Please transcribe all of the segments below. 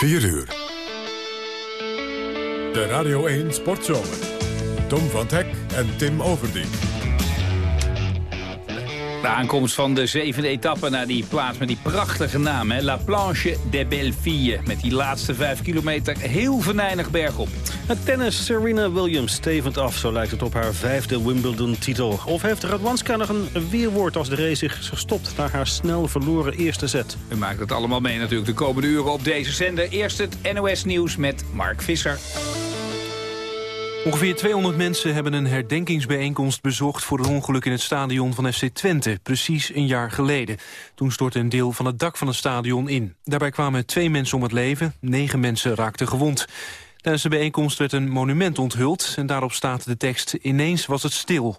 4 uur. De Radio 1 Sportzomer. Tom van Hek en Tim Overdien. De aankomst van de zevende etappe naar die plaats met die prachtige naam. Hè? La Planche des Belles Filles. Met die laatste vijf kilometer heel venijnig bergop. Het tennis Serena Williams stevend af, zo lijkt het op haar vijfde Wimbledon-titel. Of heeft Radwanska nog een weerwoord als de race zich stopt... naar haar snel verloren eerste set? U maakt het allemaal mee natuurlijk de komende uren op deze zender. Eerst het NOS Nieuws met Mark Visser. Ongeveer 200 mensen hebben een herdenkingsbijeenkomst bezocht... voor het ongeluk in het stadion van FC Twente, precies een jaar geleden. Toen stortte een deel van het dak van het stadion in. Daarbij kwamen twee mensen om het leven, negen mensen raakten gewond. Tijdens de bijeenkomst werd een monument onthuld... en daarop staat de tekst Ineens was het stil.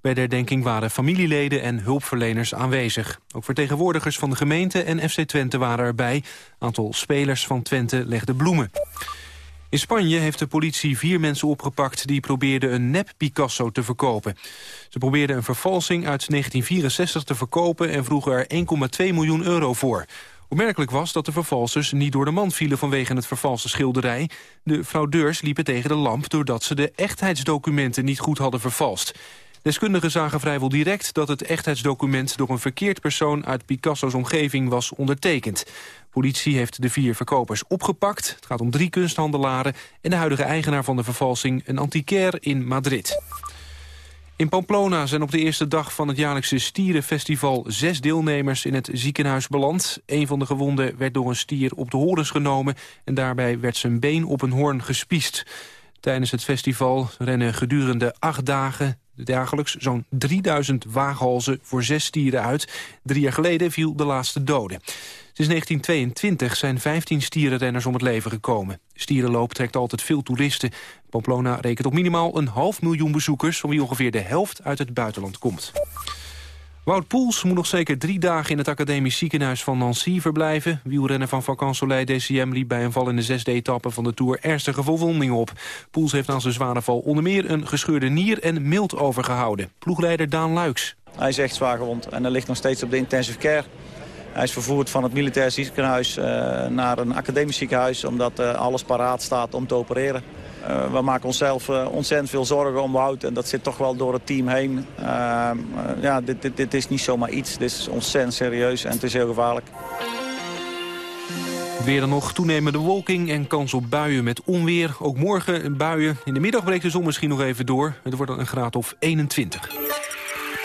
Bij de herdenking waren familieleden en hulpverleners aanwezig. Ook vertegenwoordigers van de gemeente en FC Twente waren erbij. Een aantal spelers van Twente legden bloemen. In Spanje heeft de politie vier mensen opgepakt... die probeerden een nep-Picasso te verkopen. Ze probeerden een vervalsing uit 1964 te verkopen... en vroegen er 1,2 miljoen euro voor. Opmerkelijk was dat de vervalsers niet door de mand vielen... vanwege het vervalste schilderij. De fraudeurs liepen tegen de lamp... doordat ze de echtheidsdocumenten niet goed hadden vervalst. Deskundigen zagen vrijwel direct dat het echtheidsdocument... door een verkeerd persoon uit Picasso's omgeving was ondertekend. Politie heeft de vier verkopers opgepakt. Het gaat om drie kunsthandelaren en de huidige eigenaar van de vervalsing... een antiquaire in Madrid. In Pamplona zijn op de eerste dag van het jaarlijkse stierenfestival... zes deelnemers in het ziekenhuis beland. Een van de gewonden werd door een stier op de horens genomen... en daarbij werd zijn been op een hoorn gespiest. Tijdens het festival rennen gedurende acht dagen dagelijks zo'n 3000 waaghalzen voor zes stieren uit. Drie jaar geleden viel de laatste dode. Sinds 1922 zijn 15 stierenrenners om het leven gekomen. Stierenloop trekt altijd veel toeristen. Pamplona rekent op minimaal een half miljoen bezoekers... van wie ongeveer de helft uit het buitenland komt. Wout Poels moet nog zeker drie dagen in het academisch ziekenhuis van Nancy verblijven. Wielrenner van Vacan Soleil DCM liep bij een val in de zesde etappe van de Tour ernstige verwondingen op. Poels heeft aan zijn zware val onder meer een gescheurde nier en mild overgehouden. Ploegleider Daan Luiks. Hij is echt zwaar gewond en hij ligt nog steeds op de intensive care. Hij is vervoerd van het militair ziekenhuis uh, naar een academisch ziekenhuis... omdat uh, alles paraat staat om te opereren. Uh, we maken onszelf ontzettend veel zorgen om Wout. En dat zit toch wel door het team heen. ja, dit, dit, dit is niet zomaar iets. Dit is ontzettend serieus en het is heel gevaarlijk. Weer dan nog toenemende wolking en kans op buien met onweer. Ook morgen buien. In de middag breekt de zon misschien nog even door. Het wordt dan een graad of 21.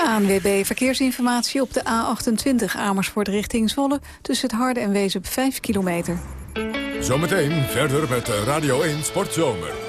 ANWB Verkeersinformatie op de A28 Amersfoort richting Zwolle... tussen het Harde en Wezen 5 kilometer. Zometeen verder met Radio 1 Sportzomer.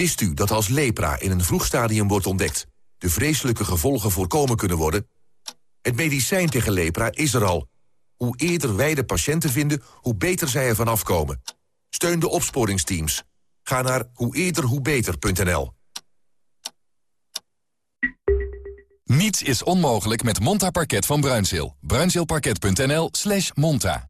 Wist u dat als lepra in een vroeg stadium wordt ontdekt... de vreselijke gevolgen voorkomen kunnen worden? Het medicijn tegen lepra is er al... Hoe eerder wij de patiënten vinden, hoe beter zij ervan afkomen. Steun de opsporingsteams. Ga naar hoe. Niets is onmogelijk met Monta Parket van Bruinzeel. Bruinzeelparket.nl slash monta.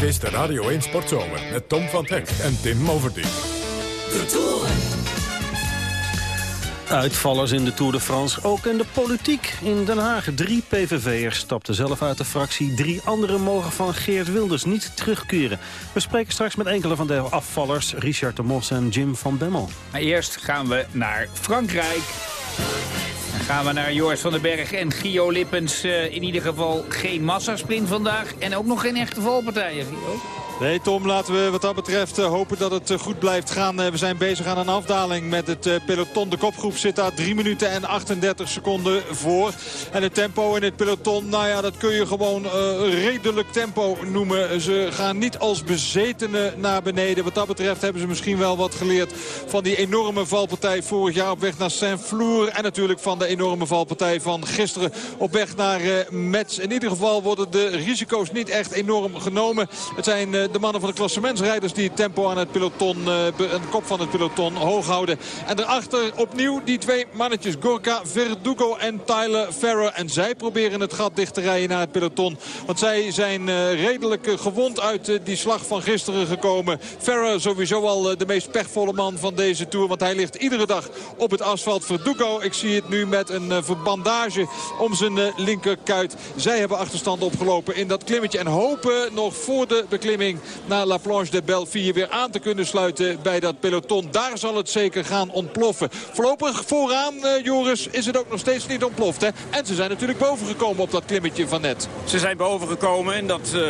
Dit is de Radio 1 Sportzomer met Tom van Hek en Tim Overdien. De Tour. Uitvallers in de Tour de France, ook in de politiek. In Den Haag drie PVV'ers stapten zelf uit de fractie. Drie anderen mogen van Geert Wilders niet terugkeren. We spreken straks met enkele van de afvallers. Richard de Mos en Jim van Bemmel. Maar eerst gaan we naar Frankrijk Gaan we naar Joris van den Berg en Gio Lippens. Uh, in ieder geval geen massasprint vandaag. En ook nog geen echte valpartijen. Nee, Tom, laten we wat dat betreft eh, hopen dat het eh, goed blijft gaan. Eh, we zijn bezig aan een afdaling met het peloton. De kopgroep zit daar 3 minuten en 38 seconden voor. En het tempo in het peloton, nou ja, dat kun je gewoon redelijk tempo noemen. Ze gaan niet als bezetenen naar beneden. Wat dat betreft hebben ze misschien wel wat geleerd van die enorme valpartij vorig jaar op weg naar Saint-Flour. En natuurlijk van de enorme valpartij van gisteren op weg naar Metz. In ieder geval worden de risico's niet echt enorm genomen. Het zijn de mannen van de klassementsrijders die het tempo aan het peloton, uh, de kop van het peloton hoog houden. En daarachter opnieuw die twee mannetjes. Gorka Verdugo en Tyler Ferrer. En zij proberen het gat dicht te rijden naar het peloton. Want zij zijn uh, redelijk uh, gewond uit die slag van gisteren gekomen. Ferrer sowieso al de meest pechvolle man van deze Tour. Want hij ligt iedere dag op het asfalt. Verdugo, ik zie het nu met een verbandage om zijn linkerkuit. Zij hebben achterstand opgelopen in dat klimmetje. En hopen nog voor de beklimming naar La Planche de Belleville weer aan te kunnen sluiten bij dat peloton. Daar zal het zeker gaan ontploffen. Voorlopig vooraan, uh, Joris, is het ook nog steeds niet ontploft. Hè? En ze zijn natuurlijk bovengekomen op dat klimmetje van net. Ze zijn bovengekomen en dat uh,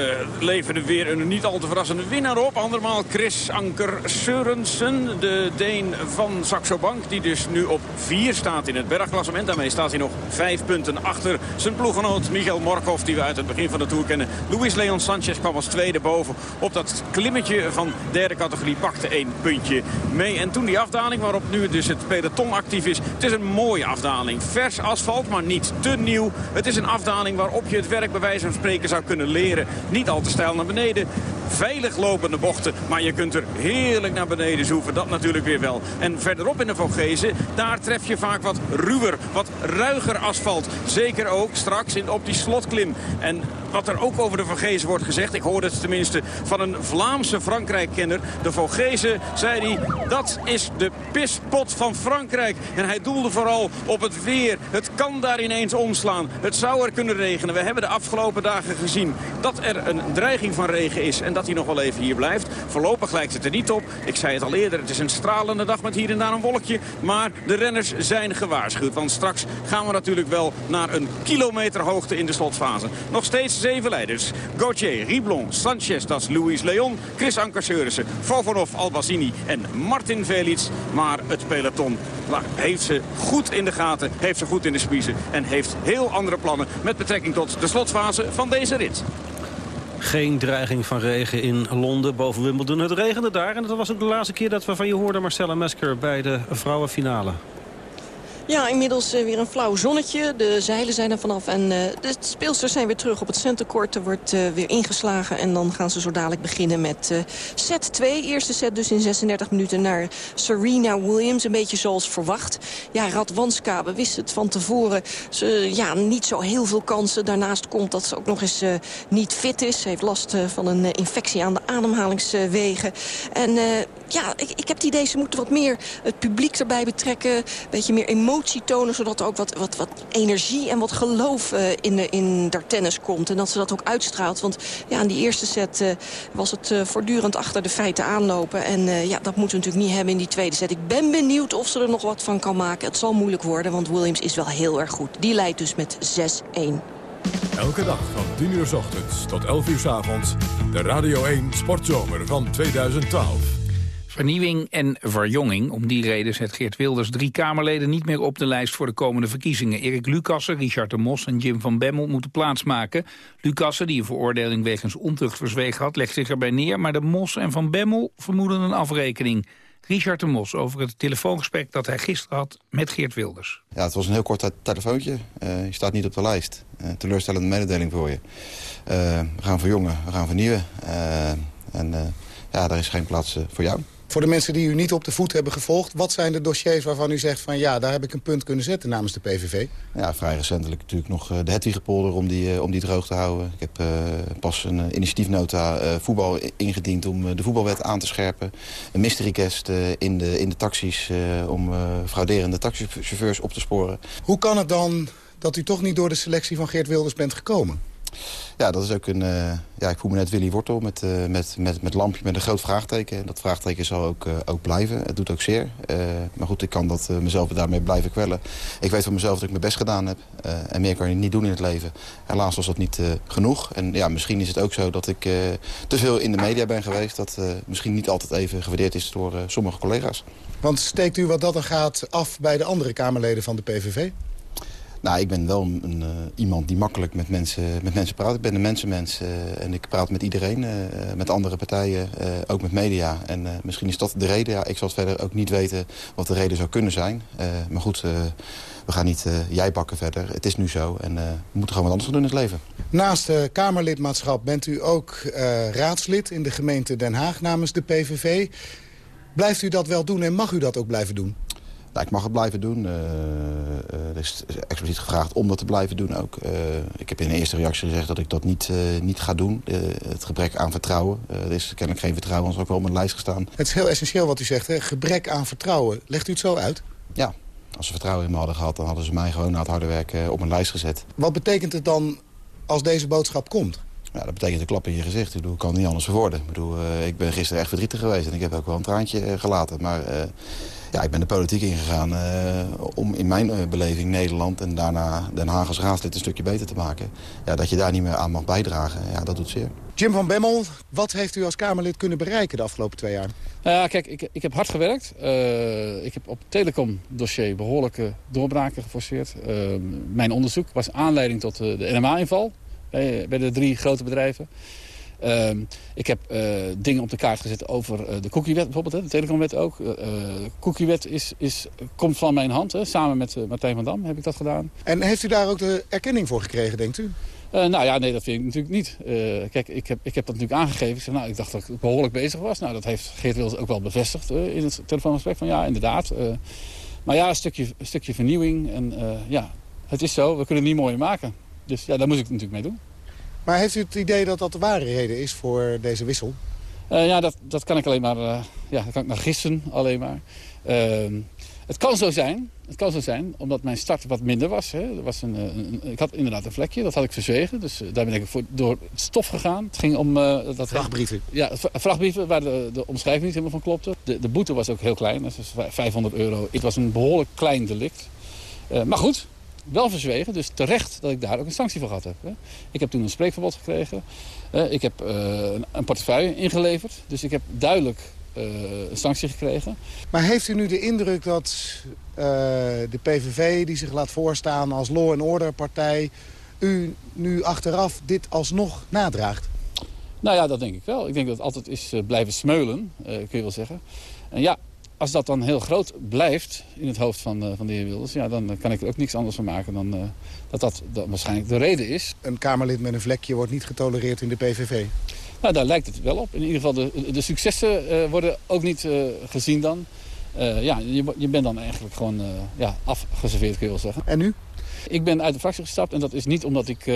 leverde weer een niet al te verrassende winnaar op. Andermaal Chris Anker Seurensen, de Deen van Saxo Bank. Die dus nu op 4 staat in het bergklassement. Daarmee staat hij nog vijf punten achter zijn ploeggenoot Miguel Morkov. Die we uit het begin van de Tour kennen. Luis Leon Sanchez kwam als tweede boven op dat klimmetje van derde categorie pakte één puntje mee. En toen die afdaling waarop nu dus het peloton actief is. Het is een mooie afdaling. Vers asfalt, maar niet te nieuw. Het is een afdaling waarop je het werk bij wijze van spreken zou kunnen leren. Niet al te stijl naar beneden. Veilig lopende bochten, maar je kunt er heerlijk naar beneden zoeven. Dat natuurlijk weer wel. En verderop in de Vogezen, daar tref je vaak wat ruwer, wat ruiger asfalt. Zeker ook straks in, op die slotklim. En wat er ook over de Vogezen wordt gezegd, ik hoorde het tenminste van een Vlaamse Frankrijk-kenner. De Vogezen, zei hij, dat is de pispot van Frankrijk. En hij doelde vooral op het weer. Het kan daar ineens omslaan. Het zou er kunnen regenen. We hebben de afgelopen dagen gezien dat er een dreiging van regen is. En dat hij nog wel even hier blijft. Voorlopig lijkt het er niet op. Ik zei het al eerder, het is een stralende dag met hier en daar een wolkje. Maar de renners zijn gewaarschuwd. Want straks gaan we natuurlijk wel naar een kilometer hoogte in de slotfase. Nog steeds zeven leiders. Gauthier, Riblon, Sanchez, dat is Louis Leon, Chris Anker Seurissen, Vovanov, Albazini en Martin Velits. Maar het peloton heeft ze goed in de gaten, heeft ze goed in de spiezen en heeft heel andere plannen met betrekking tot de slotfase van deze rit. Geen dreiging van regen in Londen boven Wimbledon. Het regende daar en dat was ook de laatste keer dat we van je hoorden Marcella Mesker bij de vrouwenfinale. Ja, inmiddels uh, weer een flauw zonnetje. De zeilen zijn er vanaf en uh, de speelsters zijn weer terug op het centercourt. Er wordt uh, weer ingeslagen en dan gaan ze zo dadelijk beginnen met set 2. Eerste set dus in 36 minuten naar Serena Williams. Een beetje zoals verwacht. Ja, Radwanska, we wisten het van tevoren. Ze, ja, niet zo heel veel kansen. Daarnaast komt dat ze ook nog eens niet fit is. Ze heeft last van een infectie aan de ademhalingswegen. En ja, ik, ik heb het idee, ze moeten wat meer het publiek erbij betrekken. Een beetje meer emotie tonen... zodat er ook wat, wat, wat energie en wat geloof uh, in, in der tennis komt. En dat ze dat ook uitstraalt. Want ja, in die eerste set uh, was het uh, voortdurend achter de feiten aanlopen. En ja, dat moeten we natuurlijk niet hebben in die tweede set. Ik ben benieuwd of ze er nog wat van kan maken. Het zal moeilijk worden, want Williams is wel heel erg goed. Die leidt dus met 6-1. Elke dag van 10 uur s ochtends tot 11 uur s avonds. De Radio 1 Sportzomer van 2012. Vernieuwing en verjonging. Om die reden zet Geert Wilders drie Kamerleden niet meer op de lijst voor de komende verkiezingen. Erik Lucassen, Richard de Mos en Jim van Bemmel moeten plaatsmaken. Lucassen, die een veroordeling wegens ontucht verzwegen had, legt zich erbij neer. Maar de Mos en van Bemmel vermoeden een afrekening. Richard de Mos over het telefoongesprek dat hij gisteren had met Geert Wilders. Ja, het was een heel kort telefoontje. Uh, je staat niet op de lijst. Uh, teleurstellende mededeling voor je. Uh, we gaan verjongen, we gaan vernieuwen. en ja, daar is geen plaats voor jou. Voor de mensen die u niet op de voet hebben gevolgd... wat zijn de dossiers waarvan u zegt van ja, daar heb ik een punt kunnen zetten namens de PVV? Ja, vrij recentelijk natuurlijk nog eh, de Hedwigepolder om die, eh, om die droog te houden. Ik heb uh, pas een initiatiefnota uh, voetbal ingediend om de voetbalwet aan te scherpen. Een mystery guest in, de, in de taxis om frauderende taxichauffeurs op te sporen. Hoe kan het dan dat u toch niet door de selectie van Geert Wilders bent gekomen? Ja, dat is ook een... Uh, ja, ik voel me net Willy Wortel met, uh, met, met, met lampje met een groot vraagteken. En dat vraagteken zal ook, uh, ook blijven. Het doet ook zeer. maar goed, ik kan dat mezelf daarmee blijven kwellen. Ik weet van mezelf dat ik mijn best gedaan heb. en meer kan je niet doen in het leven. Helaas was dat niet genoeg. En ja, misschien is het ook zo dat ik te veel in de media ben geweest. Dat misschien niet altijd even gewaardeerd is door sommige collega's. Want steekt u wat dat er gaat af bij de andere Kamerleden van de PVV? Nou, ik ben wel een, uh, iemand die makkelijk met mensen, met mensen praat. Ik ben een mensenmens uh, en ik praat met iedereen, uh, met andere partijen, ook met media. En misschien is dat de reden. Ja, ik zal het verder ook niet weten wat de reden zou kunnen zijn. maar goed, we gaan niet jij bakken verder. Het is nu zo en we moeten gewoon wat anders doen in het leven. Naast Kamerlidmaatschap bent u ook raadslid in de gemeente Den Haag namens de PVV. Blijft u dat wel doen en mag u dat ook blijven doen? Nou, ik mag het blijven doen. Uh, er is expliciet gevraagd om dat te blijven doen ook. Uh, ik heb in de eerste reactie gezegd dat ik dat niet, niet ga doen. het gebrek aan vertrouwen. er is kennelijk geen vertrouwen, anders ook wel op mijn lijst gestaan. Het is heel essentieel wat u zegt, hè? gebrek aan vertrouwen. Legt u het zo uit? Ja, als ze vertrouwen in me hadden gehad... dan hadden ze mij gewoon na het harde werk op mijn lijst gezet. Wat betekent het dan als deze boodschap komt? Ja, dat betekent een klap in je gezicht. Ik, bedoel, ik kan niet anders verwoorden. Ik, bedoel, ik ben gisteren echt verdrietig geweest en ik heb ook wel een traantje gelaten. Maar ja, ik ben de politiek ingegaan uh, om in mijn uh, beleving Nederland... en daarna Den Haag als raadslid een stukje beter te maken. Ja, dat je daar niet meer aan mag bijdragen, ja, dat doet zeer. Jim van Bemmel, wat heeft u als Kamerlid kunnen bereiken de afgelopen twee jaar? Nou ja, kijk, ik, ik heb hard gewerkt. Uh, ik heb op het telecom-dossier behoorlijke doorbraken geforceerd. mijn onderzoek was aanleiding tot de NMA-inval bij, bij de drie grote bedrijven. Ehm, ik heb uh, dingen op de kaart gezet over uh, de cookiewet bijvoorbeeld, hè, de telecomwet ook. Uh, cookiewet is, is, komt van mijn hand, hè, samen met Martijn van Dam heb ik dat gedaan. En heeft u daar ook de erkenning voor gekregen, denkt u? nou ja, nee, dat vind ik natuurlijk niet. kijk, ik heb, ik heb dat natuurlijk aangegeven. Ik, zeg, nou, ik dacht dat ik behoorlijk bezig was. Nou, dat heeft Geert Wilders ook wel bevestigd in het telefoongesprek. Van ja, inderdaad. maar ja, een stukje, een stukje vernieuwing. En ja, het is zo. We kunnen het niet mooier maken. Dus ja, daar moet ik natuurlijk mee doen. Maar heeft u het idee dat dat de ware reden is voor deze wissel? Uh, ja, dat, dat kan ik alleen maar, uh, ja, dat kan ik naar gissen alleen maar. Uh, het kan zo zijn, het kan zo zijn, omdat mijn start wat minder was. Hè. Er was een, een, ik had inderdaad een vlekje, dat had ik verzwegen. Dus daar ben ik voor, door het stof gegaan. Het ging om... dat vrachtbrieven? Ja, vrachtbrieven waar de, de omschrijving niet helemaal van klopte. De, de boete was ook heel klein, dat was 500 euro. Het was een behoorlijk klein delict. maar goed, wel verzwegen. Dus terecht dat ik daar ook een sanctie voor gehad heb. Hè. Ik heb toen een spreekverbod gekregen. ik heb uh, een portefeuille ingeleverd. Dus ik heb duidelijk uh, een sanctie gekregen. Maar heeft u nu de indruk dat uh, de PVV, die zich laat voorstaan als law and order partij... u nu achteraf dit alsnog nadraagt? Nou ja, dat denk ik wel. Ik denk dat het altijd is blijven smeulen, kun je wel zeggen. En ja, als dat dan heel groot blijft in het hoofd van, uh, van de heer Wilders... Ja, dan kan ik er ook niks anders van maken dan uh, dat, dat dat waarschijnlijk de reden is. Een Kamerlid met een vlekje wordt niet getolereerd in de PVV? Nou, daar lijkt het wel op. In ieder geval de, de successen uh, worden ook niet gezien dan. ja, je, je bent dan eigenlijk gewoon ja, afgeserveerd, kun je wel zeggen. En nu? Ik ben uit de fractie gestapt en dat is niet omdat ik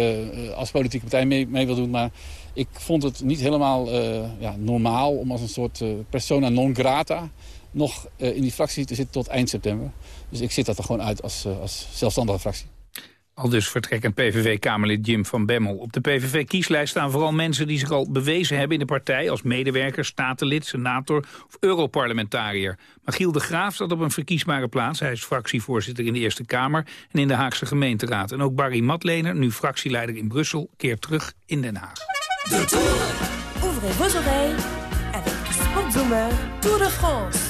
als politieke partij mee, mee, wil doen... maar ik vond het niet helemaal ja, normaal om als een soort persona non grata nog uh, in die fractie te zitten tot eind september. Dus ik zit dat er gewoon uit als, uh, als zelfstandige fractie. Al dus vertrekkend PVV-Kamerlid Jim van Bemmel. Op de PVV-kieslijst staan vooral mensen die zich al bewezen hebben in de partij... als medewerker, statenlid, senator of europarlementariër. Maar Giel de Graaf staat op een verkiesbare plaats. Hij is fractievoorzitter in de Eerste Kamer en in de Haagse gemeenteraad. En ook Barry Matlener, nu fractieleider in Brussel, keert terug in Den Haag. De Tour. Ouvrez vos oreilles avec Tour de France.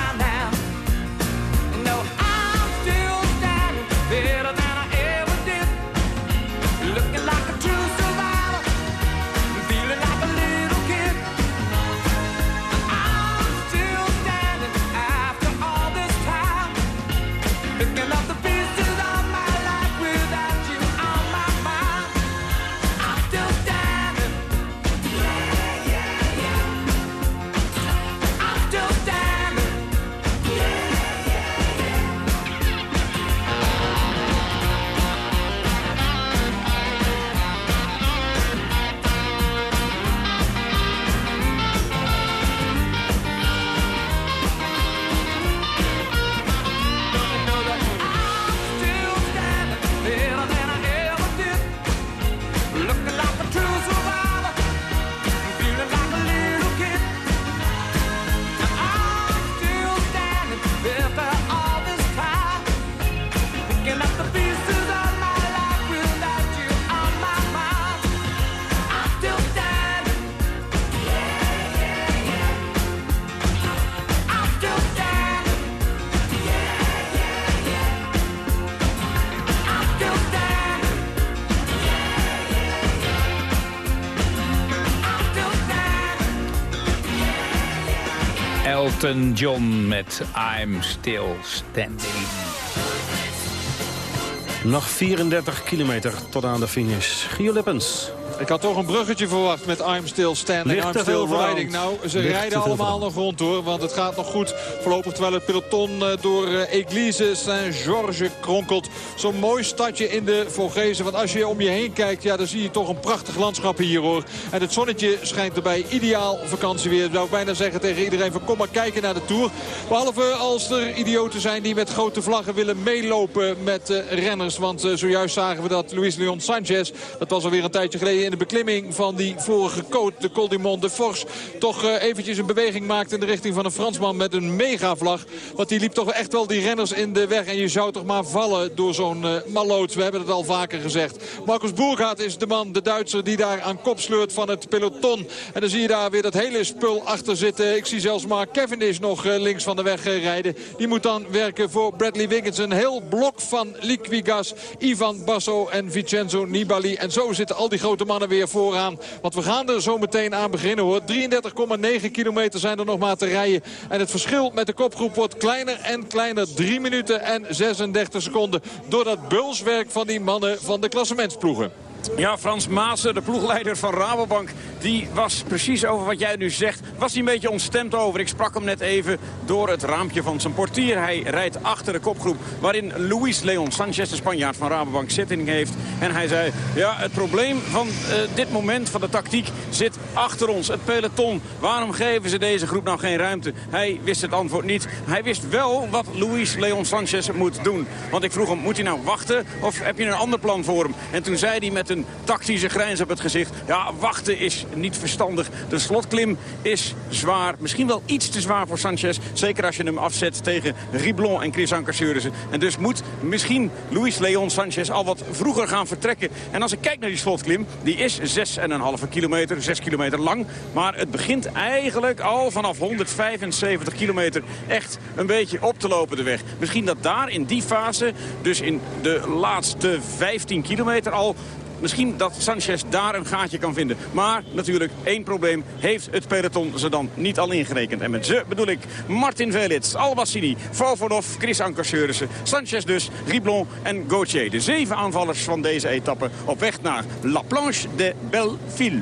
Elton John met I'm Still Standing. Nog 34 kilometer tot aan de finish. Gio Lippens. Ik had toch een bruggetje verwacht met I'm Still Standing, Ligt I'm Still Riding. Nou, ze Ligt rijden allemaal nog rond hoor, want het gaat nog goed. Voorlopig terwijl het peloton eh, door eh, Église Saint-Georges kronkelt. Zo'n mooi stadje in de Vogezen. Want als je om je heen kijkt, ja, dan zie je toch een prachtig landschap hier hoor. En het zonnetje schijnt erbij. Ideaal vakantieweer. Zou bijna zeggen tegen iedereen van kom maar kijken naar de Tour. Behalve als er idioten zijn die met grote vlaggen willen meelopen met eh, renners. Want zojuist zagen we dat Luis Leon Sanchez, dat was alweer een tijdje geleden in de beklimming van die vorige coat, de Col du Mont de Force, toch eventjes een beweging maakte in de richting van een Fransman met een Want die liep toch echt wel die renners in de weg. En je zou toch maar vallen door zo'n uh. We hebben het al vaker gezegd. Marcus Boergaard is de man, de Duitser, die daar aan kop sleurt van het peloton. En dan zie je daar weer dat hele spul achter zitten. Ik zie zelfs Mark Cavendish nog uh, links van de weg uh, rijden. Die moet dan werken voor Bradley Wiggins. Een heel blok van Liquigas, Ivan Basso en Vincenzo Nibali. En zo zitten al die grote mannen weer vooraan. Want we gaan er zo meteen aan beginnen hoor. 33,9 kilometer zijn er nog maar te rijden. En het verschil met de kopgroep wordt kleiner en kleiner. 3 minuten en 36 seconden. Door dat bulswerk van die mannen van de klassementsploegen. Ja, Frans Maassen, de ploegleider van Rabobank, die was precies over wat jij nu zegt. Was hij een beetje ontstemd over. Ik sprak hem net even door het raampje van zijn portier. Hij rijdt achter de kopgroep waarin Luis Leon Sanchez, de Spanjaard van Rabobank, zitting heeft. En hij zei, ja, het probleem van uh, dit moment van de tactiek zit achter ons. Het peloton. Waarom geven ze deze groep nou geen ruimte? Hij wist het antwoord niet. Hij wist wel wat Luis Leon Sanchez moet doen. Want ik vroeg hem, moet hij nou wachten of heb je een ander plan voor hem? En toen zei hij met een tactische grijns op het gezicht. Ja, wachten is niet verstandig. De slotklim is zwaar. Misschien wel iets te zwaar voor Sanchez. Zeker als je hem afzet tegen Riblon en Chris Anker En dus moet misschien Luis Leon Sanchez al wat vroeger gaan vertrekken. En als ik kijk naar die slotklim, die is 6,5 kilometer, 6 kilometer lang. Maar het begint eigenlijk al vanaf 175 kilometer echt een beetje op te lopen de weg. Misschien dat daar in die fase, dus in de laatste 15 kilometer al misschien dat Sanchez daar een gaatje kan vinden. Maar natuurlijk, één probleem heeft het peloton ze dan niet al ingerekend. En met ze bedoel ik Martin Velits, Albassini, Vovodov, Chris Anker Sanchez dus, Riblon en Gauthier. De zeven aanvallers van deze etappe op weg naar La Planche de Belleville.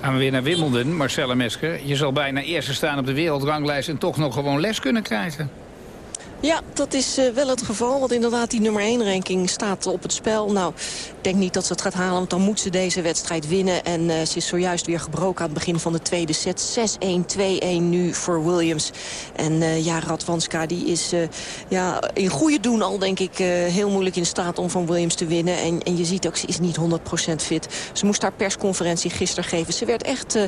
Gaan we weer naar Wimbledon, Marcella Mesker. Je zal bijna eerste staan op de wereldranglijst en toch nog gewoon les kunnen krijgen. Ja, dat is uh, wel het geval. Want inderdaad, die nummer 1 ranking staat op het spel. Nou, ik denk niet dat ze het gaat halen, want dan moet ze deze wedstrijd winnen. En uh, ze is zojuist weer gebroken aan het begin van de tweede set. 6-1, 2-1 nu voor Williams. En uh, ja, Radwanska die is ja, in goede doen al, denk ik, heel moeilijk in staat om van Williams te winnen. En, en je ziet ook, ze is niet 100% fit. Ze moest haar persconferentie gisteren geven. Ze werd echt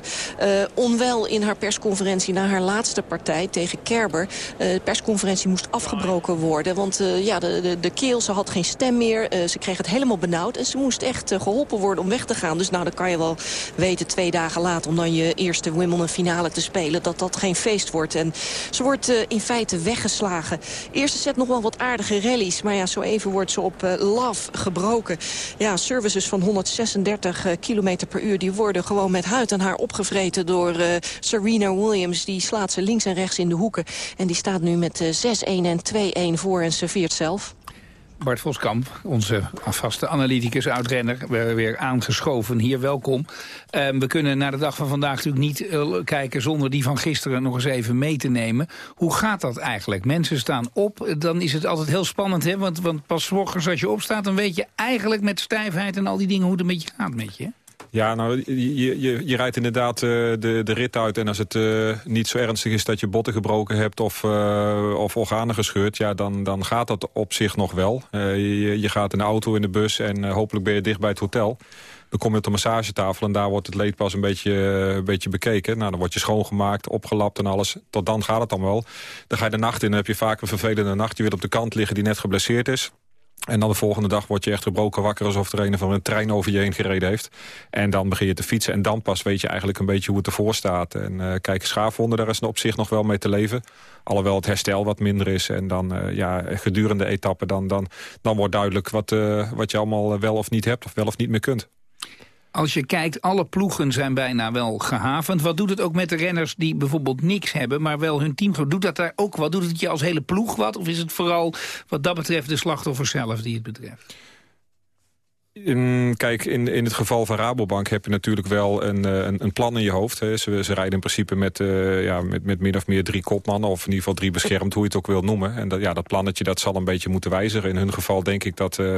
onwel in haar persconferentie na haar laatste partij tegen Kerber. de persconferentie moest af afgebroken worden. Want eh, ja, de, de, de keel, ze had geen stem meer. Eh, ze kreeg het helemaal benauwd. En ze moest echt eh, geholpen worden om weg te gaan. Dus nou, dan kan je wel weten twee dagen later... om dan je eerste Wimbledon finale te spelen... dat dat geen feest wordt. En ze wordt in feite weggeslagen. Eerste set nog wel wat aardige rallies. Maar ja, zo even wordt ze op love gebroken. Ja, services van 136 km per uur... die worden gewoon met huid en haar opgevreten door Serena Williams. Die slaat ze links en rechts in de hoeken. En die staat nu met 6-1 en 2-1 voor en serveert zelf. Bart Voskamp, onze vaste analyticus, uitrenner, weer aangeschoven. Hier, welkom. Uh, we kunnen naar de dag van vandaag natuurlijk niet uh, kijken... zonder die van gisteren nog eens even mee te nemen. Hoe gaat dat eigenlijk? Mensen staan op, dan is het altijd heel spannend. Hè? Want, want pas morgens als je opstaat, dan weet je eigenlijk met stijfheid... en al die dingen hoe het een beetje gaat met je. Ja, nou, je, je, je rijdt inderdaad uh, de, de rit uit. En als het uh, niet zo ernstig is dat je botten gebroken hebt of, uh, of organen gescheurd... Ja, dan, dan gaat dat op zich nog wel. je, je gaat in de auto, in de bus en hopelijk ben je dicht bij het hotel. Dan kom je op de massagetafel en daar wordt het leed pas een beetje, een beetje bekeken. Nou, dan word je schoongemaakt, opgelapt en alles. Tot dan gaat het dan wel. Dan ga je de nacht in en heb je vaak een vervelende nacht. Je wil op de kant liggen die net geblesseerd is. En dan de volgende dag word je echt gebroken wakker... alsof er een van een trein over je heen gereden heeft. En dan begin je te fietsen. En dan pas weet je eigenlijk een beetje hoe het ervoor staat. En uh, kijk, schaafwonden, daar is op zich nog wel mee te leven. Alhoewel het herstel wat minder is. En dan uh, ja, gedurende etappen dan, dan, dan wordt duidelijk... Wat, uh, wat je allemaal wel of niet hebt of wel of niet meer kunt. Als je kijkt, alle ploegen zijn bijna wel gehavend. Wat doet het ook met de renners die bijvoorbeeld niks hebben... maar wel hun team... Doet dat daar ook wat? Doet het je als hele ploeg wat? Of is het vooral wat dat betreft de slachtoffers zelf die het betreft? kijk, in, in het geval van Rabobank heb je natuurlijk wel een, eh, een, een plan in je hoofd. Hè. Ze, ze rijden in principe met, uh, ja, met, met min of meer drie kopmannen... of in ieder geval drie beschermd, hoe je het ook wil noemen. En dat, ja, dat plannetje dat zal een beetje moeten wijzigen. In hun geval denk ik dat... Uh,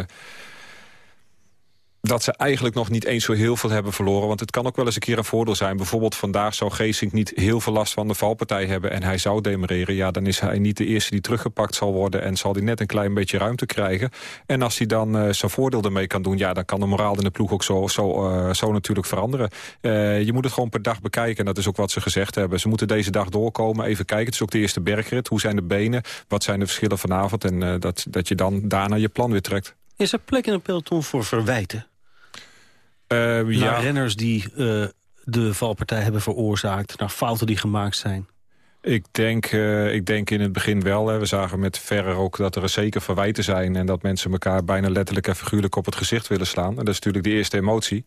dat ze eigenlijk nog niet eens zo heel veel hebben verloren. Want het kan ook wel eens een keer een voordeel zijn. Bijvoorbeeld vandaag zou Geesink niet heel veel last van de valpartij hebben... en hij zou demereren. Ja, dan is hij niet de eerste die teruggepakt zal worden... en zal hij net een klein beetje ruimte krijgen. En als hij dan uh, zijn voordeel ermee kan doen... ja, dan kan de moraal in de ploeg ook zo, zo, uh, zo natuurlijk veranderen. Uh, je moet het gewoon per dag bekijken. En dat is ook wat ze gezegd hebben. Ze moeten deze dag doorkomen. Even kijken, het is ook de eerste bergrit. Hoe zijn de benen? Wat zijn de verschillen vanavond? En dat, dat je dan daarna je plan weer trekt. Is er plek in een peloton voor verwijten? Uh, ja. renners die uh, de valpartij hebben veroorzaakt. Naar fouten die gemaakt zijn. Ik denk, uh, ik denk in het begin wel. Hè. We zagen met Verre ook dat er zeker verwijten zijn... en dat mensen elkaar bijna letterlijk en figuurlijk op het gezicht willen slaan. En dat is natuurlijk de eerste emotie.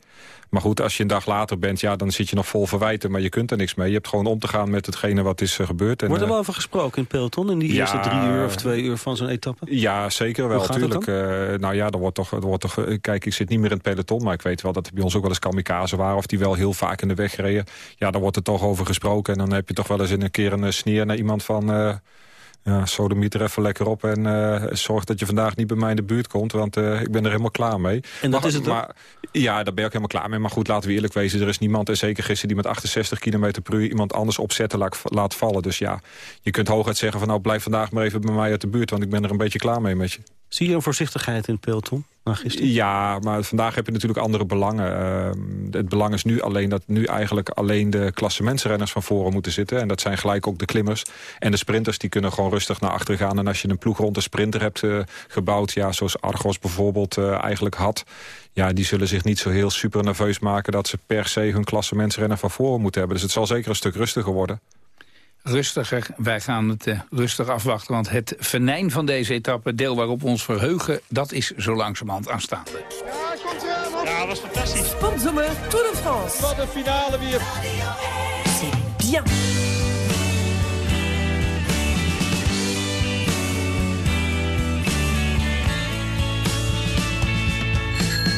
Maar goed, als je een dag later bent, ja, dan zit je nog vol verwijten... maar je kunt er niks mee. Je hebt gewoon om te gaan met hetgene wat is uh, gebeurd. En, Wordt er wel over gesproken in peloton... in die ja, eerste drie uur of twee uur van zo'n etappe? Ja, zeker wel, natuurlijk. Uh, nou ja, er wordt, toch, er wordt toch... Kijk, ik zit niet meer in het peloton... maar ik weet wel dat er bij ons ook wel eens kamikaze waren... of die wel heel vaak in de weg reden. Ja, daar wordt er toch over gesproken. En dan heb je toch wel eens in een keer een sneer naar iemand van... Uh, ja, sodemiet er even lekker op en uh, zorg dat je vandaag niet bij mij in de buurt komt. Want uh, ik ben er helemaal klaar mee. En dat maar, is het maar, Ja, daar ben ik helemaal klaar mee. Maar goed, laten we eerlijk wezen. Er is niemand, en zeker gisteren, die met 68 km per uur iemand anders opzetten laat, laat vallen. Dus ja, je kunt hooguit zeggen van nou blijf vandaag maar even bij mij uit de buurt. Want ik ben er een beetje klaar mee met je. Zie je een voorzichtigheid in het peloton? Ja, maar vandaag heb je natuurlijk andere belangen. Uh, het belang is nu alleen dat nu eigenlijk alleen de klassementsrenners van voren moeten zitten. En dat zijn gelijk ook de klimmers. En de sprinters die kunnen gewoon rustig naar achteren gaan. En als je een ploeg rond de sprinter hebt uh, gebouwd, ja, zoals Argos bijvoorbeeld uh, eigenlijk had... ja, die zullen zich niet zo heel super nerveus maken... dat ze per se hun klassementsrenner van voren moeten hebben. Dus het zal zeker een stuk rustiger worden rustiger. Wij gaan het uh, rustig afwachten, want het venijn van deze etappe... deel waarop we ons verheugen, dat is zo langzamerhand aanstaande. Ja, komt er Ja, was fantastisch. Sponsor Tour de France. Wat een finale weer. C'est bien.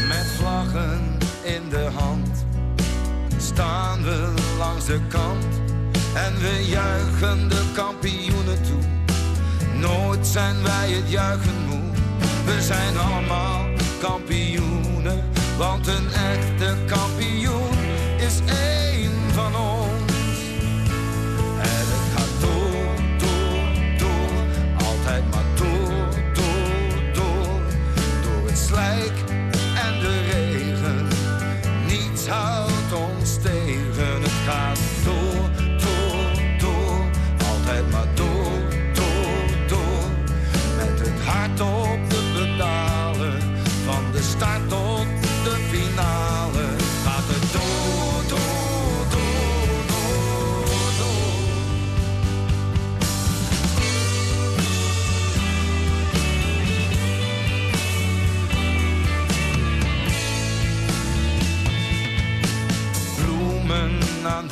Met vlaggen in de hand staan we langs de kant en we juichen de kampioenen toe. Nooit zijn wij het juichen moe. We zijn allemaal kampioenen, want een echte kampioen is één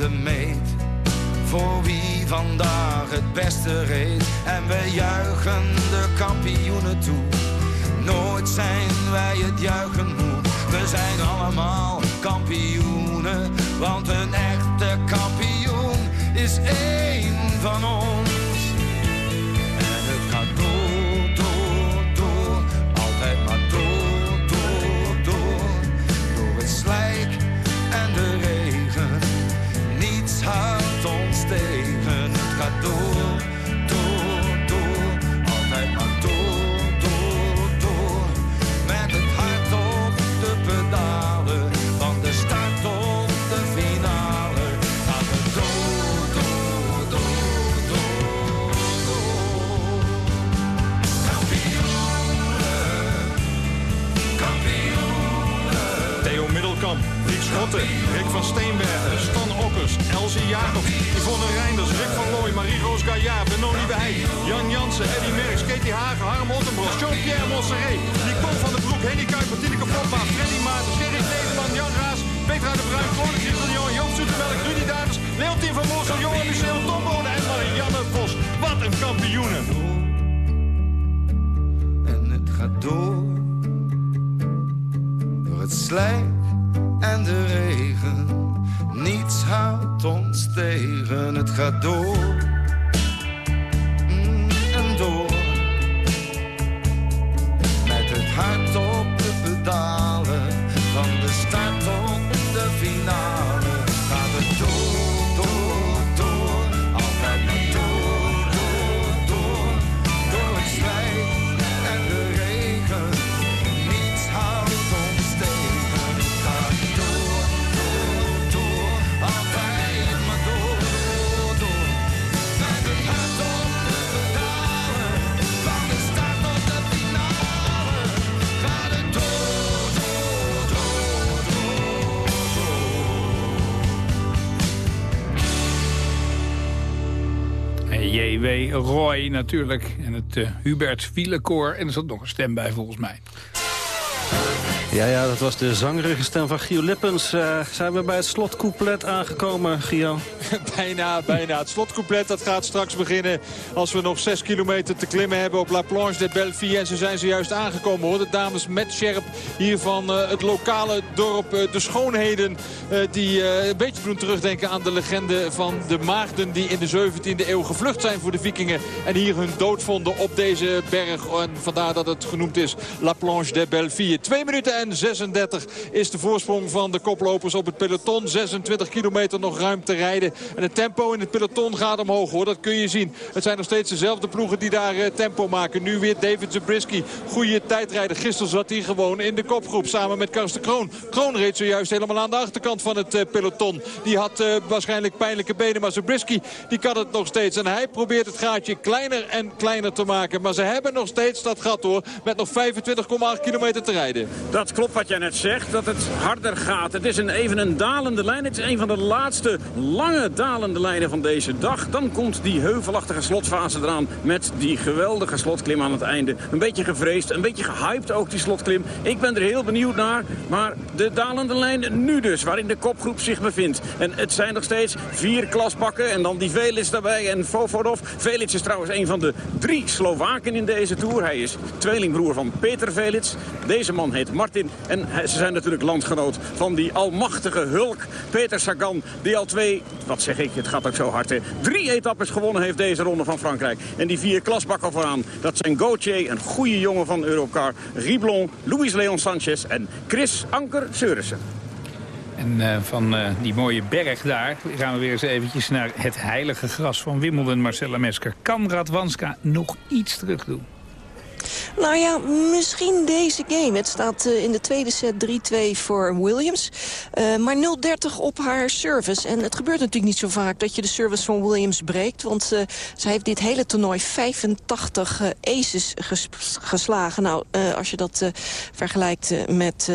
de meet. Voor wie vandaag het beste reed. En we juichen de kampioenen toe. Nooit zijn wij het juichen moe. We zijn allemaal kampioenen. Want een echte kampioen is één van ons. Rick van Steenbergen, Stan Okkers, Elsie Jacobs, Yvonne Reinders, Rick van Looy, Marie-Roos Gaillard, Benoni Beheij, Jan Jansen, Eddy Merckx, Katie Hagen, Harm Ottenbros, Jean-Pierre Montserrat, Nicole van den Broek, Henny Kuiper, Tineke Popma, Freddy Maartens, Gerrit Nederman, Jan Raas, Petra de Bruin, Claude Grieseljon, Joop Zoetemelk, Rudy Davis, Leontien van Moorsel, Johan Museeuw, Tom Bonen en Marianne Vos. Wat een kampioenen! En het gaat door. Door het slijk en de regen. Niets houdt ons tegen. Het gaat door. Mm, en door. Met het hart op de pedalen. J.W. Roy natuurlijk. En het eh, Hubert Wielenkoor. En er zat nog een stem bij volgens mij. Ja, ja, dat was de zangerige stem van Gio Lippens. Eh, zijn we bij het slotcouplet aangekomen, Gio? bijna, bijna. Het slotcouplet dat gaat straks beginnen als we nog 6 kilometer te klimmen hebben op La Planche de Belleville. En ze zijn zojuist aangekomen hoor. De dames met Sjerp hier van eh, het lokale dorp. eh, de schoonheden eh, die een beetje doen terugdenken aan de legende van de maagden die in de 17e eeuw gevlucht zijn voor de vikingen. En hier hun dood vonden op deze berg. En vandaar dat het genoemd is La Planche de Belleville. 2 minuten en 36 is de voorsprong van de koplopers op het peloton. 26 kilometer nog ruim te rijden. En het tempo in het peloton gaat omhoog hoor. Dat kun je zien. Het zijn nog steeds dezelfde ploegen die daar eh, tempo maken. Nu weer David Zabriskie. Goede tijdrijder. Gisteren zat hij gewoon in de kopgroep samen met Karsten Kroon. Kroon reed zojuist helemaal aan de achterkant van het eh, peloton. Die had eh, waarschijnlijk pijnlijke benen. Maar Zabriskie die kan het nog steeds. En hij probeert het gaatje kleiner en kleiner te maken. Maar ze hebben nog steeds dat gat hoor. Met nog 25,8 kilometer te rijden. Dat klopt wat jij net zegt, dat het harder gaat. Het is een, even een dalende lijn. Het is een van de laatste lange dalende lijnen van deze dag. Dan komt die heuvelachtige slotfase eraan met die geweldige slotklim aan het einde. Een beetje gevreesd, een beetje gehyped ook die slotklim. Ik ben er heel benieuwd naar. Maar de dalende lijn nu dus, waarin de kopgroep zich bevindt. En het zijn nog steeds vier klasbakken en dan die Velits daarbij en Foforov. Velits is trouwens een van de drie Slowaken in deze Tour. Hij is tweelingbroer van Peter Velits. Deze man heet Martin en ze zijn natuurlijk landgenoot van die almachtige hulk Peter Sagan. Die al twee, wat zeg ik, het gaat ook zo hard. Drie etappes gewonnen heeft deze ronde van Frankrijk. En die vier klasbakken vooraan, dat zijn Gauthier, een goede jongen van Europcar. Riblon, Luis Leon Sanchez en Chris Anker Seurissen. En eh, van eh, die mooie berg daar gaan we weer eens eventjes naar het heilige gras van Wimbledon, Marcella Mesker. Kan Radwanska nog iets terug doen? Nou ja, misschien deze game. Het staat eh, in de tweede set 3-2 voor Williams. Eh, maar 0-30 op haar service. En het gebeurt natuurlijk niet zo vaak dat je de service van Williams breekt. Want eh, zij heeft dit hele toernooi 85 eh, aces ges- geslagen. Nou, als je dat vergelijkt met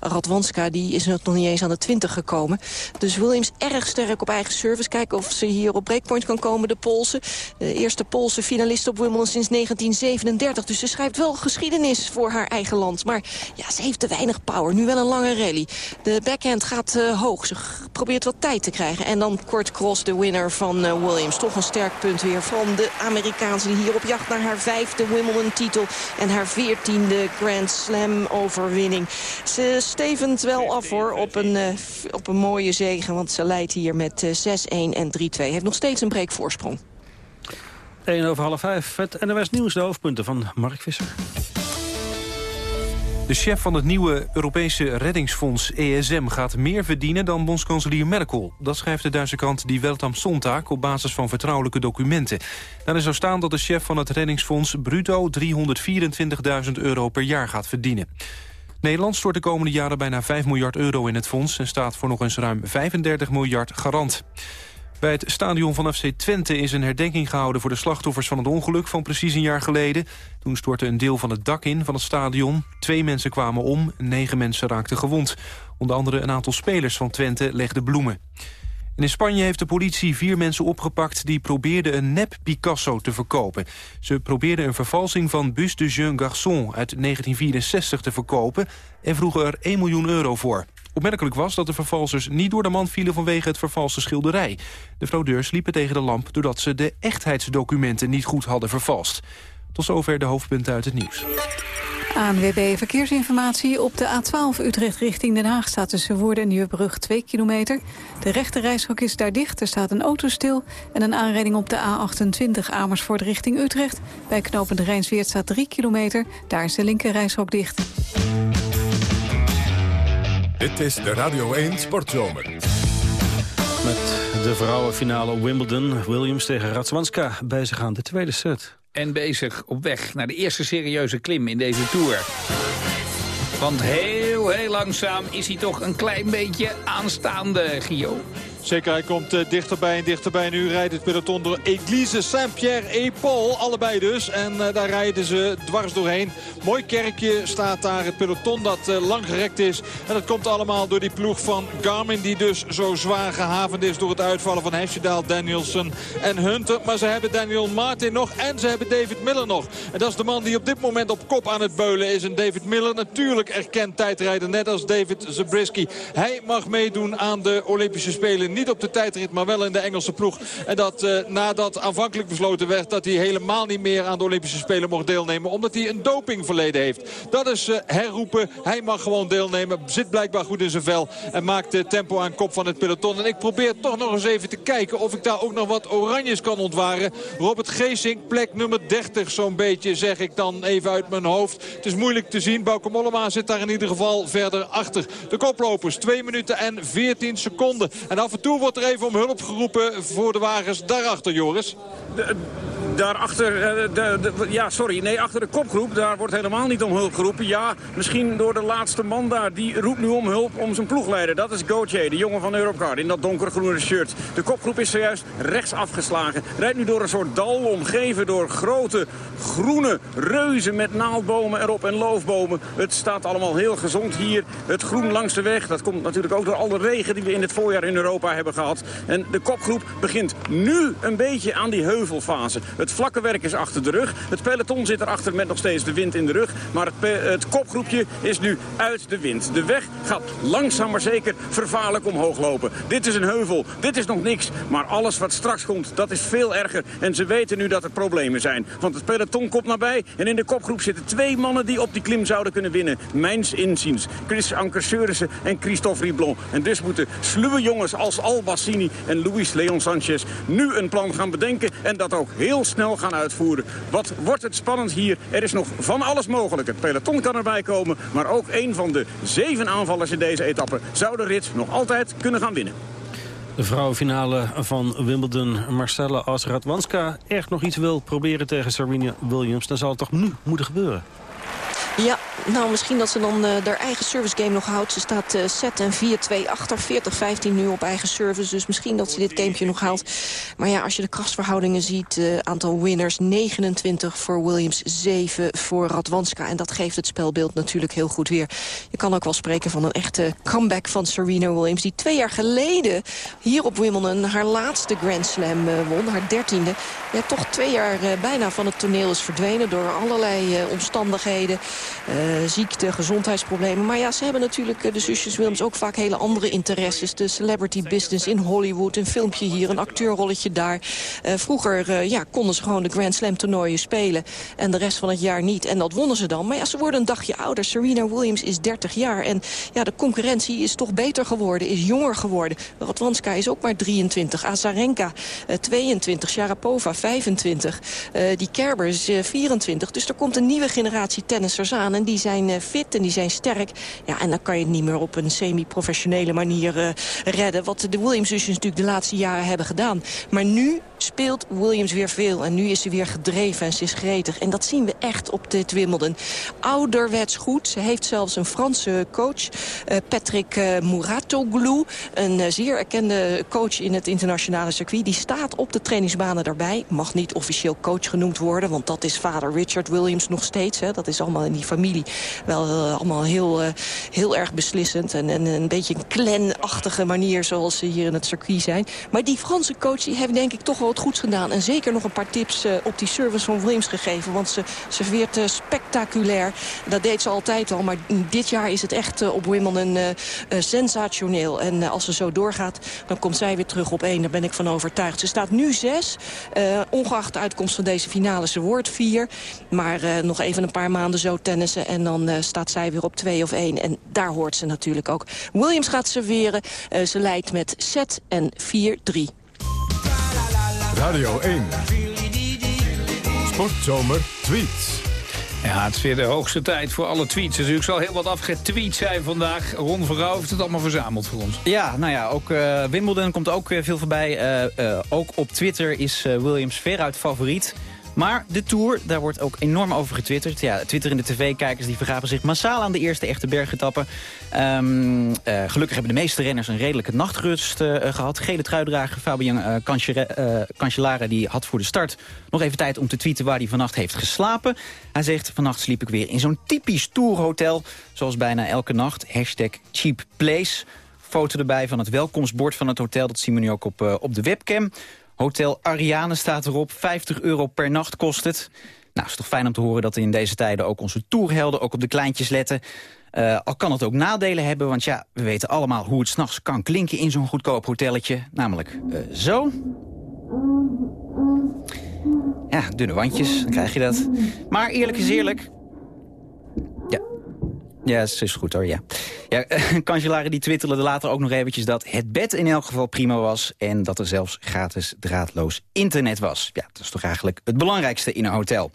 Radwanska... die is nog niet eens aan de 20 gekomen. Dus Williams erg sterk op eigen service. Kijken of ze hier op breakpoint kan komen, de Poolse. De eerste Poolse finalist op Wimbledon sinds 1937. Dus ze schrijft wel geschiedenis voor haar eigen land. Maar ja, ze heeft te weinig power. Nu wel een lange rally. De backhand gaat uh, hoog. Ze probeert wat tijd te krijgen. En dan kort cross de winner van uh, Williams. Toch een sterk punt weer van de Amerikaanse... die hier op jacht naar haar vijfde Wimbledon-titel... en haar veertiende Grand Slam-overwinning. Ze stevend wel af hoor op een, uh, op een mooie zegen. Want ze leidt hier met 6-1 en 3-2. Heeft nog steeds een breekvoorsprong. 1 over half 5. Het NOS Nieuws, de hoofdpunten van Mark Visser. De chef van het nieuwe Europese reddingsfonds ESM gaat meer verdienen dan bondskanselier Merkel. Dat schrijft de Duitse krant Die Welt am Sonntag op basis van vertrouwelijke documenten. Daarin zou staan dat de chef van het reddingsfonds bruto 324.000 euro per jaar gaat verdienen. Nederland stort de komende jaren bijna 5 miljard euro in het fonds... en staat voor nog eens ruim 35 miljard garant. Bij het stadion van FC Twente is een herdenking gehouden... voor de slachtoffers van het ongeluk van precies een jaar geleden. Toen stortte een deel van het dak in van het stadion. Twee mensen kwamen om, negen mensen raakten gewond. Onder andere een aantal spelers van Twente legden bloemen. En in Spanje heeft de politie vier mensen opgepakt... die probeerden een nep Picasso te verkopen. Ze probeerden een vervalsing van Bus de Jeune Garçon uit 1964 te verkopen... en vroegen er 1 miljoen euro voor. Opmerkelijk was dat de vervalsers niet door de man vielen vanwege het vervalste schilderij. De fraudeurs liepen tegen de lamp doordat ze de echtheidsdocumenten niet goed hadden vervalst. Tot zover de hoofdpunten uit het nieuws. ANWB Verkeersinformatie. Op de A12 Utrecht richting Den Haag staat tussen Woerden en Nieuwebrug 2 kilometer. De rechte reishok is daar dicht, er staat een auto stil... en een aanrijding op de A28 Amersfoort richting Utrecht. Bij knooppunt Rijnsweert staat 3 kilometer, daar is de linker reishok dicht. Dit is de Radio 1 Sportzomer. Met de vrouwenfinale op Wimbledon. Williams tegen Ratswanska bezig aan de tweede set. En bezig op weg naar de eerste serieuze klim in deze Tour. Want heel, heel langzaam is hij toch een klein beetje aanstaande, Gio. Zeker, hij komt uh, dichterbij en dichterbij. Nu rijdt het peloton door Église Saint-Pierre et Paul. Allebei dus. En uh, daar rijden ze dwars doorheen. Mooi kerkje staat daar. Het peloton dat uh, lang gerekt is. En dat komt allemaal door die ploeg van Garmin. Die dus zo zwaar gehavend is door het uitvallen van Hesjedaal, Danielson en Hunter. Maar ze hebben Daniel Martin nog. En ze hebben David Miller nog. En dat is de man die op dit moment op kop aan het beulen is. En David Miller natuurlijk erkend tijdrijder. Net als David Zabriskie. Hij mag meedoen aan de Olympische Spelen niet op de tijdrit, maar wel in de Engelse ploeg. En dat uh, nadat aanvankelijk besloten werd dat hij helemaal niet meer aan de Olympische Spelen mocht deelnemen. Omdat hij een dopingverleden heeft. Dat is uh, herroepen. Hij mag gewoon deelnemen. Zit blijkbaar goed in zijn vel. En maakt uh, tempo aan kop van het peloton. En ik probeer toch nog eens even te kijken of ik daar ook nog wat oranjes kan ontwaren. Robert Geesink, plek nummer 30 zo'n beetje, zeg ik dan even uit mijn hoofd. Het is moeilijk te zien. Bauke Mollema zit daar in ieder geval verder achter. De koplopers, 2 minuten en 14 seconden. En af en toe wordt er even om hulp geroepen voor de wagens daarachter, Joris. De, daarachter, de, de, ja sorry, nee, achter de kopgroep, daar wordt helemaal niet om hulp geroepen. Ja, misschien door de laatste man daar, die roept nu om hulp om zijn ploegleider. Dat is Gauthier, de jongen van Europcar, in dat donkergroene shirt. De kopgroep is zojuist rechts afgeslagen. Rijdt nu door een soort dal, omgeven door grote groene reuzen met naaldbomen erop en loofbomen. Het staat allemaal heel gezond hier. Het groen langs de weg, dat komt natuurlijk ook door al de regen die we in het voorjaar in Europa hebben gehad. En de kopgroep begint nu een beetje aan die heuvelfase. Het vlakke werk is achter de rug. Het peloton zit erachter met nog steeds de wind in de rug. Maar het, het kopgroepje is nu uit de wind. De weg gaat langzaam maar zeker vervaarlijk omhoog lopen. Dit is een heuvel. Dit is nog niks. Maar alles wat straks komt, dat is veel erger. En ze weten nu dat er problemen zijn. Want het peloton komt nabij. En in de kopgroep zitten twee mannen die op die klim zouden kunnen winnen. Mijns inziens. Chris Anker en Christophe Riblon. En dus moeten sluwe jongens als Albassini en Luis Leon Sanchez nu een plan gaan bedenken. En dat ook heel snel gaan uitvoeren. Wat wordt het spannend hier? Er is nog van alles mogelijk. Het peloton kan erbij komen. Maar ook een van de zeven aanvallers in deze etappe zou de rit nog altijd kunnen gaan winnen. De vrouwenfinale van Wimbledon, Marcella als Radwanska... echt nog iets wil proberen tegen Serena Williams... dan zal het toch nu moeten gebeuren? Ja, nou misschien dat ze dan uh, haar eigen service game nog houdt. Ze staat uh, set en 4-2 achter, 40-15 nu op eigen service. Dus misschien dat ze dit gamepje nog haalt. Maar ja, als je de krachtsverhoudingen ziet, uh, aantal winners 29 voor Williams, 7 voor Radwanska. En dat geeft het spelbeeld natuurlijk heel goed weer. Je kan ook wel spreken van een echte comeback van Serena Williams... die twee jaar geleden hier op Wimbledon haar laatste Grand Slam won, haar dertiende. Ja, toch twee jaar bijna van het toneel is verdwenen door allerlei omstandigheden. Uh, ziekte, gezondheidsproblemen. Maar ja, ze hebben natuurlijk, uh, de zusjes Williams, ook vaak hele andere interesses. De celebrity business in Hollywood, een filmpje hier, een acteurrolletje daar. Uh, vroeger ja, konden ze gewoon de Grand Slam toernooien spelen. En de rest van het jaar niet. En dat wonnen ze dan. Maar ja, ze worden een dagje ouder. Serena Williams is 30 jaar. En ja, de concurrentie is toch beter geworden, is jonger geworden. Radwanska is ook maar 23. Azarenka 22. Sharapova 25. die Kerber is 24. Dus er komt een nieuwe generatie tennissers aan. En die zijn uh, fit en die zijn sterk. Ja, en dan kan je het niet meer op een semi-professionele manier uh, redden. Wat de Williams-zusjes natuurlijk de laatste jaren hebben gedaan. Maar nu speelt Williams weer veel. En nu is ze weer gedreven en ze is gretig. En dat zien we echt op dit Wimbledon. Ouderwets goed. Ze heeft zelfs een Franse coach. Uh, Patrick uh, Mouratoglou. Een uh, zeer erkende coach in het internationale circuit. Die staat op de trainingsbanen daarbij. Mag niet officieel coach genoemd worden. Want dat is vader Richard Williams nog steeds. Hè. Dat is allemaal in die familie wel allemaal heel, heel erg beslissend. En, en een beetje een clanachtige manier zoals ze hier in het circuit zijn. Maar die Franse coach die heeft denk ik toch wel goeds gedaan. En zeker nog een paar tips uh, op die service van Williams gegeven. Want ze serveert uh, spectaculair. Dat deed ze altijd al. Maar dit jaar is het echt uh, op Wimbledon sensationeel. En als ze zo doorgaat, dan komt zij weer terug op één. Daar ben ik van overtuigd. Ze staat nu zes. ongeacht de uitkomst van deze finale. Ze wordt vier. Maar nog even een paar maanden zo tennissen. En dan staat zij weer op twee of één. En daar hoort ze natuurlijk ook. Williams gaat serveren. ze leidt met set en 4-3. Radio 1. Sportzomer tweets. Ja, het is weer de hoogste tijd voor alle tweets. Dus ik zal heel wat afgetweet zijn vandaag. Ron Verhouw heeft het allemaal verzameld voor ons. Ja, nou ja, ook uh, Wimbledon komt ook weer veel voorbij. Uh, uh, ook op Twitter is Williams veruit favoriet. Maar de Tour, daar wordt ook enorm over getwitterd. Ja, Twitter en de tv-kijkers die vergaven zich massaal aan de eerste echte bergetappen. Um, uh, gelukkig hebben de meeste renners een redelijke nachtrust uh, gehad. Gele truidrager Fabian uh, Cancellara die had voor de start nog even tijd om te tweeten waar hij vannacht heeft geslapen. Hij zegt, vannacht sliep ik weer in zo'n typisch tourhotel. Zoals bijna elke nacht. Hashtag cheap place. Foto erbij van het welkomstbord van het hotel. Dat zien we nu ook op, op de webcam. Hotel Ariane staat erop. 50 euro per nacht kost het. Nou, is toch fijn om te horen dat in deze tijden ook onze tourhelden ook op de kleintjes letten. Uh, al kan het ook nadelen hebben, want ja, we weten allemaal hoe het s'nachts kan klinken in zo'n goedkoop hotelletje. Namelijk uh, zo. Ja, dunne wandjes, dan krijg je dat. Maar eerlijk is eerlijk, ja, het is goed hoor, ja. ja Kanselaren die twitterde later ook nog eventjes dat het bed in elk geval prima was... en dat er zelfs gratis draadloos internet was. Ja, dat is toch eigenlijk het belangrijkste in een hotel.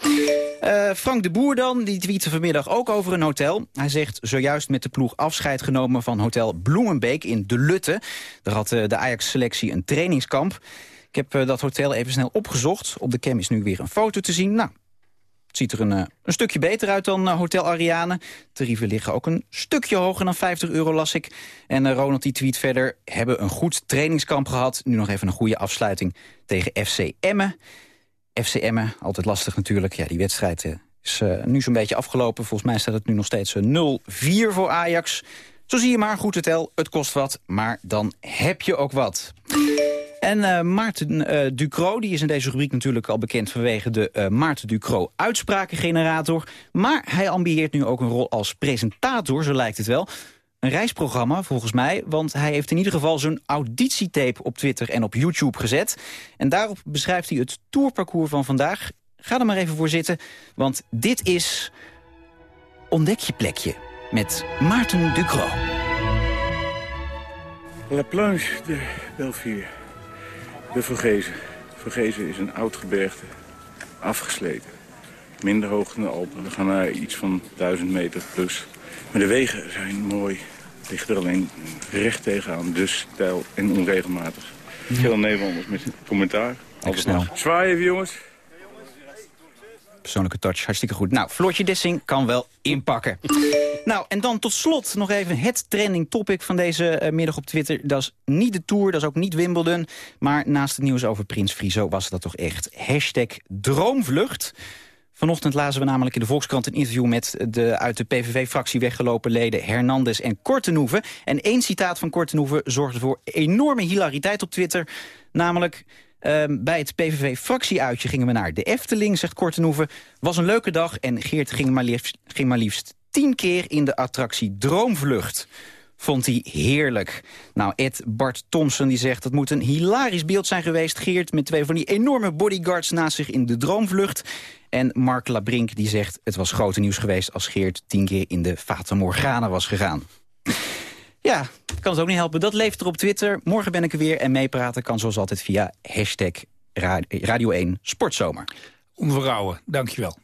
Uh, Frank de Boer dan, die tweette vanmiddag ook over een hotel. Hij zegt zojuist met de ploeg afscheid genomen van hotel Bloemenbeek in De Lutte. Daar had uh, de Ajax-selectie een trainingskamp. Ik heb uh, dat hotel even snel opgezocht. Op de cam is nu weer een foto te zien. Nou, ziet er een, een stukje beter uit dan Hotel Ariane. Tarieven liggen ook een stukje hoger dan 50 euro, las ik. En Ronald die tweet verder, hebben een goed trainingskamp gehad. Nu nog even een goede afsluiting tegen FC Emmen. FC Emmen, altijd lastig natuurlijk. Ja, die wedstrijd is nu zo'n beetje afgelopen. Volgens mij staat het nu nog steeds 0-4 voor Ajax. Zo zie je maar, goed tel, het kost wat, maar dan heb je ook wat. En uh, Maarten uh, Ducro, die is in deze rubriek natuurlijk al bekend vanwege de uh, Maarten Ducro uitsprakengenerator. Maar hij ambieert nu ook een rol als presentator, zo lijkt het wel. Een reisprogramma, volgens mij, want hij heeft in ieder geval zijn auditietape op Twitter en op YouTube gezet. En daarop beschrijft hij het tourparcours van vandaag. Ga er maar even voor zitten, want dit is Ontdek je plekje met Maarten Ducro. La Planche de Bellevue. De Vergezen. Vergezen is een oud gebergte, afgesleten. Minder hoog dan de Alpen. We gaan naar iets van 1000 meter plus. Maar de wegen zijn mooi. Ligt er alleen recht tegenaan, dus stijl en onregelmatig. Veel Nederlanders met commentaar. Altijd snel. Zwaaien even, jongens. persoonlijke touch. Hartstikke goed. Nou, Floortje Dessing kan wel inpakken. Nou, en dan tot slot nog even het trending topic van deze eh, middag op Twitter. Dat is niet de Tour, dat is ook niet Wimbledon. Maar naast het nieuws over Prins Frizo was dat toch echt hashtag droomvlucht. Vanochtend lazen we namelijk in de Volkskrant een interview... met de uit de PVV-fractie weggelopen leden Hernandez en Kortenhoeven. En één citaat van Kortenhoeven zorgde voor enorme hilariteit op Twitter. Namelijk, ehm, bij het PVV-fractieuitje gingen we naar de Efteling, zegt Kortenhoeven. Was een leuke dag en Geert ging maar liefst, ging maar liefst tien keer in de attractie Droomvlucht vond hij heerlijk. Nou, Ed Bart Thompson die zegt... dat moet een hilarisch beeld zijn geweest. Geert met twee van die enorme bodyguards naast zich in de droomvlucht. En Mark Labrink die zegt... het was grote nieuws geweest als Geert tien keer in de Fata Morgana was gegaan. Ja, kan het ook niet helpen. Dat leeft er op Twitter. Morgen ben ik er weer en meepraten kan zoals altijd via hashtag Ra- Radio 1 Sportzomer. Onverrouwen, dankjewel.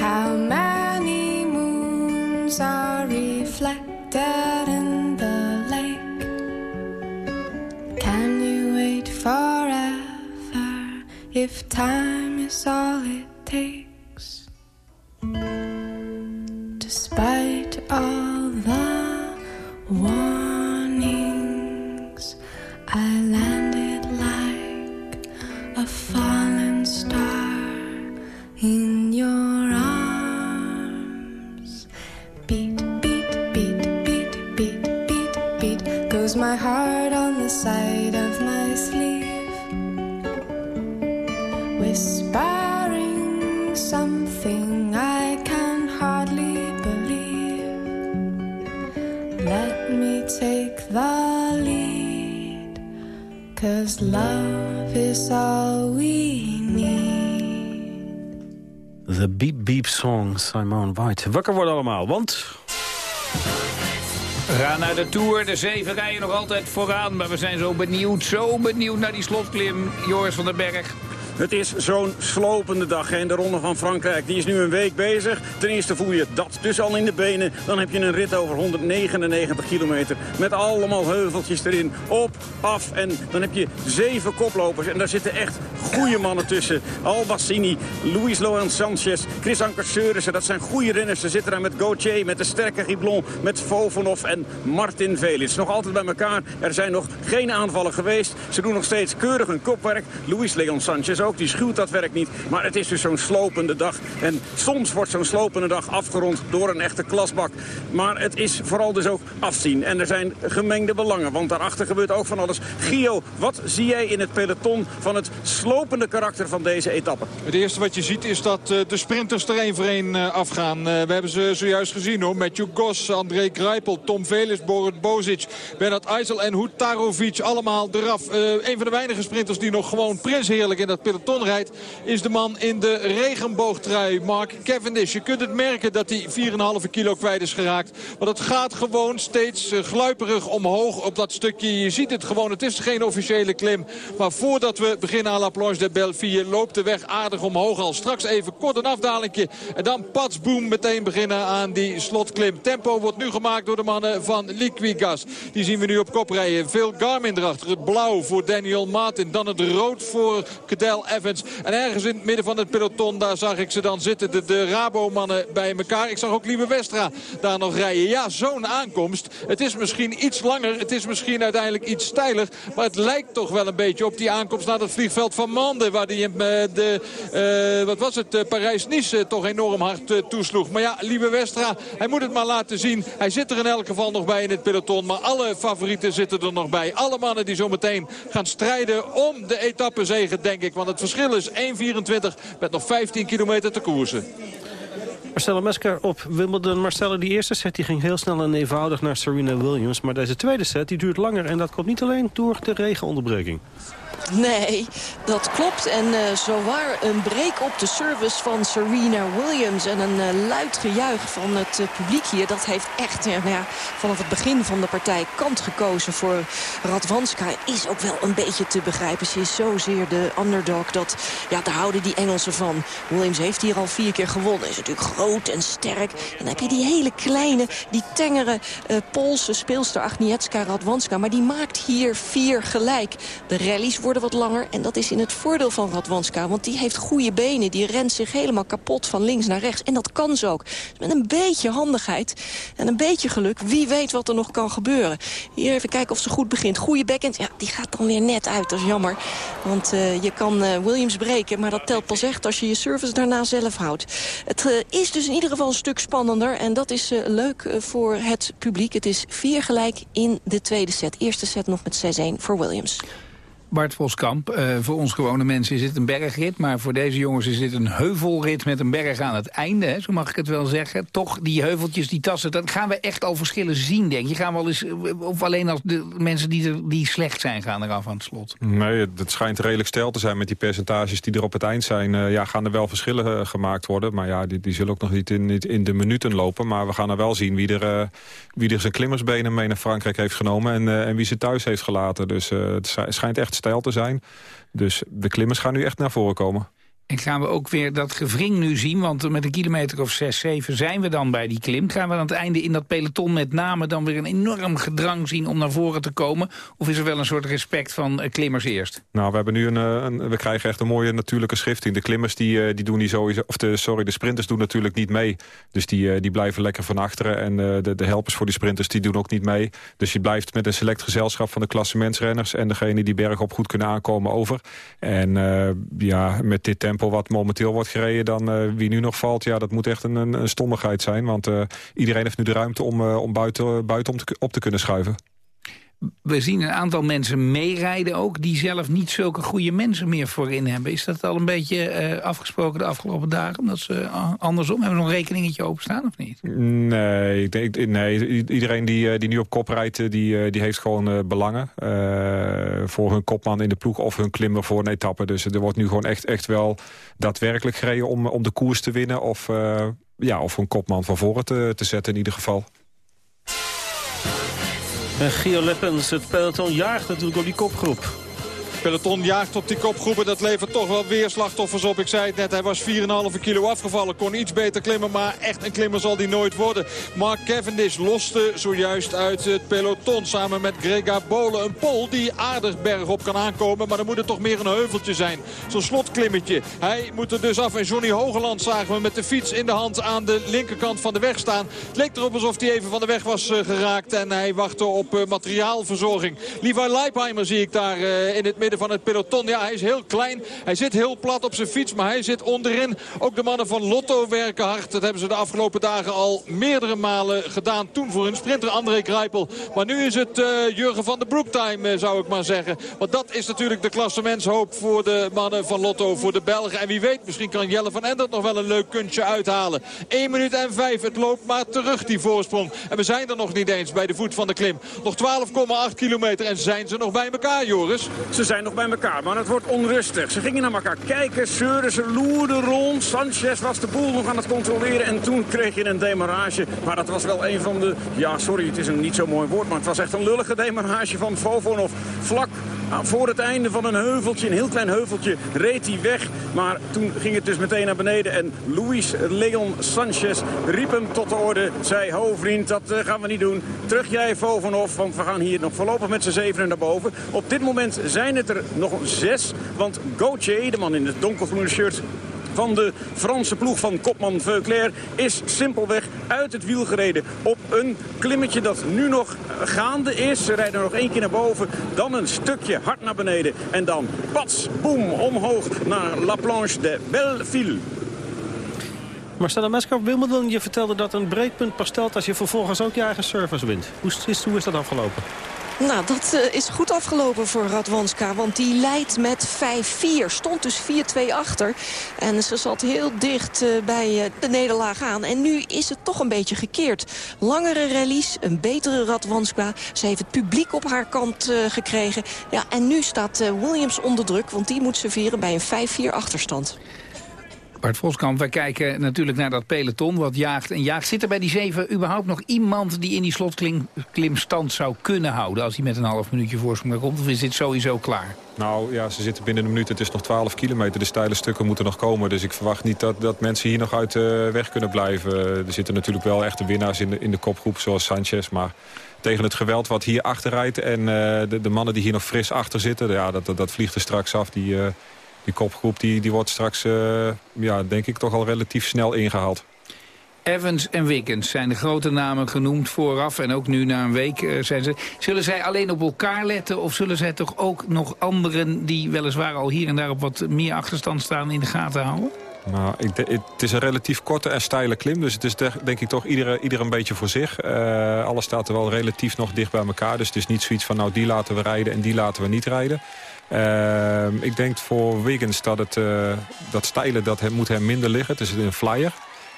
How many moons are reflected in the lake? Can you wait forever if time is all it takes? Simone White. Wakker worden allemaal, want... We gaan naar de Tour. De zeven rijden nog altijd vooraan. Maar we zijn zo benieuwd, zo benieuwd naar die slotklim. Joris van den Berg. Het is zo'n slopende dag. En de Ronde van Frankrijk die is nu een week bezig. Ten eerste voel je dat dus al in de benen. Dan heb je een rit over 199 kilometer. Met allemaal heuveltjes erin. Op, af. En dan heb je zeven koplopers. En daar zitten echt goede mannen tussen. Albassini, Luis Lohan Sanchez, Chris Anker Seurissen. Dat zijn goede renners. Ze zitten daar met Gauthier, met de sterke Giblon, met Vovenov en Martin Velits. Nog altijd bij elkaar. Er zijn nog geen aanvallen geweest. Ze doen nog steeds keurig hun kopwerk. Luis Leon Sanchez ook, die schuwt dat werk niet. Maar het is dus zo'n slopende dag. En soms wordt zo'n slopende dag afgerond door een echte klasbak. Maar het is vooral dus ook afzien. En er zijn gemengde belangen, want daarachter gebeurt ook van alles. Gio, wat zie jij in het peloton van het slopende karakter van deze etappe? Het eerste wat je ziet is dat eh, de sprinters er één voor één eh, afgaan. Eh, we hebben ze zojuist gezien hoor. Matthew Goss, André Greipel, Tom Velis, Borut Bozic, Bernard IJssel en Hutarovic. Allemaal eraf. Een van de weinige sprinters die nog gewoon prinsheerlijk in dat peloton rijdt... is de man in de regenboogtrui, Mark Cavendish. Je kunt het merken dat hij 4,5 kilo kwijt is geraakt. Want het gaat gewoon steeds eh, gluiperig omhoog op dat stukje. Je ziet het gewoon, het is geen officiële klim. Maar voordat we beginnen aan La Planche de Belleville... loopt de weg aardig omhoog al. Straks even kort een afdalingje. En dan pats boom meteen beginnen aan die slotklim. Tempo wordt nu gemaakt door de mannen van Liquigas. Die zien we nu op kop rijden. Veel Garmin erachter. Het blauw voor Daniel Martin. Dan het rood voor Cadel Evans. En ergens in het midden van het peloton, daar zag ik ze dan zitten. De, de Rabo-mannen bij elkaar. Ik zag ook Lieve Westra daar nog rijden. Ja, zo'n aankomst. Het is misschien iets langer. Het is misschien uiteindelijk iets steiler. Maar het lijkt toch wel een beetje op die aankomst naar het vliegveld van Mande. Waar die eh, de, eh, wat was het, eh, Parijs-Nice toch enorm hard toesloeg. Maar ja, Lieve Westra, hij moet het maar laten zien. Hij zit er in elk geval nog bij in het peloton. Maar alle favorieten zitten er nog bij. Alle mannen die zo meteen gaan strijden om de etappezegen, denk ik. Want het verschil is 1.24 met nog 15 kilometer te koersen. Marcella Mesker op Wimbledon. Marcella, die eerste set die ging heel snel en eenvoudig naar Serena Williams. Maar deze tweede set die duurt langer en dat komt niet alleen door de regenonderbreking. Nee, dat klopt. En uh, zowaar een break op de service van Serena Williams. En een uh, luid gejuich van het uh, publiek hier. Dat heeft echt nou ja, vanaf het begin van de partij kant gekozen voor Radwanska. Is ook wel een beetje te begrijpen. Ze is zozeer de underdog. Dat, ja, daar houden die Engelsen van. Williams heeft hier al vier keer gewonnen. Is natuurlijk groot en sterk. En dan heb je die hele kleine, die tengere Poolse speelster Agnieszka Radwanska. Maar die maakt hier vier gelijk. De rallies worden wat langer. En dat is in het voordeel van Radwanska. Want die heeft goede benen. Die rent zich helemaal kapot van links naar rechts. En dat kan ze ook. Dus met een beetje handigheid en een beetje geluk. Wie weet wat er nog kan gebeuren. Hier even kijken of ze goed begint. Goede backhand. Ja, die gaat dan weer net uit. Dat is jammer. Want uh, je kan uh, Williams breken. Maar dat telt pas echt als je je service daarna zelf houdt. Het uh, is dus in ieder geval een stuk spannender. En dat is leuk voor het publiek. Het is vier gelijk in de tweede set. Eerste set nog met 6-1 voor Williams. Bart Voskamp, uh, voor ons gewone mensen is dit een bergrit... maar voor deze jongens is dit een heuvelrit met een berg aan het einde. Hè, zo mag ik het wel zeggen. Toch, die heuveltjes, die tassen, dat gaan we echt al verschillen zien, denk je. Gaan we eens, of alleen als de mensen die, er, die slecht zijn gaan eraf aan het slot? Nee, het schijnt redelijk stijl te zijn met die percentages die er op het eind zijn. Uh, ja, gaan er wel verschillen gemaakt worden. Maar ja, die, die zullen ook nog niet in, niet in de minuten lopen. Maar we gaan er wel zien wie er, wie er zijn klimmersbenen mee naar Frankrijk heeft genomen... en, en wie ze thuis heeft gelaten. Dus het schijnt echt stijl te zijn. Dus de klimmers gaan nu echt naar voren komen. En gaan we ook weer dat gevring nu zien? Want met een kilometer of 6, 7 zijn we dan bij die klim. Gaan we aan het einde in dat peloton met name dan weer een enorm gedrang zien om naar voren te komen? Of is er wel een soort respect van uh, klimmers eerst? Nou, we, hebben nu een, een, we krijgen echt een mooie natuurlijke schifting. De klimmers die, uh, die doen die sowieso, of de, sorry, de sprinters doen natuurlijk niet mee. Dus die, die blijven lekker van achteren. En de, de helpers voor die sprinters die doen ook niet mee. Dus je blijft met een select gezelschap van de klassementsrenners en degene die bergop goed kunnen aankomen over. En ja, met dit tempo wat momenteel wordt gereden... dan uh, wie nu nog valt, ja, dat moet echt een, een, een stommigheid zijn. Want uh, iedereen heeft nu de ruimte om, uh, om buiten, buiten om te, op te kunnen schuiven. We zien een aantal mensen meerijden ook... die zelf niet zulke goede mensen meer voorin hebben. Is dat al een beetje afgesproken de afgelopen dagen? Omdat ze andersom, hebben een rekeningetje openstaan of niet? Nee, ik denk, nee iedereen die, die nu op kop rijdt... die, die heeft gewoon belangen voor hun kopman in de ploeg... of hun klimmer voor een etappe. Dus er wordt nu gewoon echt, echt wel daadwerkelijk gereden om, om de koers te winnen... of, ja, of een kopman van voren te, te zetten in ieder geval. En Gio Leppens, het peloton jaagt natuurlijk op die kopgroep. Peloton jaagt op die kopgroepen. Dat levert toch wel weer slachtoffers op. Ik zei het net, hij was 4,5 kilo afgevallen. Kon iets beter klimmen, maar echt een klimmer zal hij nooit worden. Mark Cavendish loste zojuist uit het peloton samen met Grega Bolen. Een pol die aardig bergop kan aankomen, maar dan moet het toch meer een heuveltje zijn. Zo'n slotklimmetje. Hij moet er dus af. En Johnny Hogeland zagen we met de fiets in de hand aan de linkerkant van de weg staan. Het leek erop alsof hij even van de weg was geraakt. En hij wachtte op materiaalverzorging. Levi Leipheimer zie ik daar in het midden van het peloton. Ja, hij is heel klein. Hij zit heel plat op zijn fiets, maar hij zit onderin. Ook de mannen van Lotto werken hard. Dat hebben ze de afgelopen dagen al meerdere malen gedaan. Toen voor hun sprinter André Kruipel. Maar nu is het uh, Jurgen van der Broek time, uh, zou ik maar zeggen. Want dat is natuurlijk de klassementshoop voor de mannen van Lotto, voor de Belgen. En wie weet, misschien kan Jelle van Endert nog wel een leuk kuntje uithalen. 1 minuut en 5. Het loopt maar terug, die voorsprong. En we zijn er nog niet eens bij de voet van de klim. Nog 12,8 kilometer en zijn ze nog bij elkaar, Joris? Ze zijn nog bij elkaar, maar het wordt onrustig. Ze gingen naar elkaar kijken, zeuren, ze loerden rond. Sanchez was de boel nog aan het controleren en toen kreeg je een demarage. Maar dat was wel een van de, ja sorry, het is een niet zo mooi woord, maar het was echt een lullige demarage van Vovonov. Vlak voor het einde van een heuveltje, een heel klein heuveltje, reed hij weg. Maar toen ging het dus meteen naar beneden. En Luis Leon Sanchez riep hem tot de orde. Zei, ho vriend, dat uh, gaan we niet doen. Terug jij Vovanov, want we gaan hier nog voorlopig met z'n zevenen naar boven. Op dit moment zijn het er nog zes. Want Gauthier, de man in het donkergroene shirt van de Franse ploeg van kopman Veuclair is simpelweg uit het wiel gereden op een klimmetje dat nu nog gaande is. Ze rijden nog één keer naar boven, dan een stukje hard naar beneden en dan pats, boem, omhoog naar La Planche de Belleville. Marcella Mesker Wimbledon, je vertelde dat een breekpunt pas stelt als je vervolgens ook je eigen service wint. Hoe is, hoe is dat afgelopen? Nou, dat eh, is goed afgelopen voor Radwanska. Want die leidt met 5-4. Stond dus 4-2 achter. En ze zat heel dicht eh, bij eh, de nederlaag aan. En nu is het toch een beetje gekeerd. Langere rallies, een betere Radwanska. Ze heeft het publiek op haar kant gekregen. Ja, en nu staat Williams onder druk. Want die moet serveren bij een 5-4 achterstand. Bart Voskamp, wij kijken natuurlijk naar dat peloton wat jaagt en jaagt. Zit er bij die zeven überhaupt nog iemand die in die slotklimstand zou kunnen houden... als hij met een half minuutje voorsprong komt? Of is dit sowieso klaar? Nou ja, ze zitten binnen een minuut. Het is nog 12 kilometer. De steile stukken moeten nog komen. Dus ik verwacht niet dat, dat mensen hier nog uit de weg kunnen blijven. Er zitten natuurlijk wel echte winnaars in de, in de kopgroep, zoals Sanchez. Maar tegen het geweld wat hier achter rijdt... en eh, de, de mannen die hier nog fris achter zitten... Ja, dat, dat, dat vliegt er straks af. Die, eh, die kopgroep die, die wordt straks, eh, ja, denk ik, toch al relatief snel ingehaald. Evans en Wiggins zijn de grote namen genoemd vooraf. En ook nu na een week eh, zijn ze... Zullen zij alleen op elkaar letten? Of zullen zij toch ook nog anderen die weliswaar al hier en daar op wat meer achterstand staan in de gaten houden? Nou, ik het is een relatief korte en steile klim. Dus het is de- denk ik toch ieder, ieder een beetje voor zich. Eh, alles staat er wel relatief nog dicht bij elkaar. Dus het is niet zoiets van nou die laten we rijden en die laten we niet rijden. Eh, ik denk voor Wiggins dat het eh, dat steile dat moet hem minder liggen. Het is een flyer.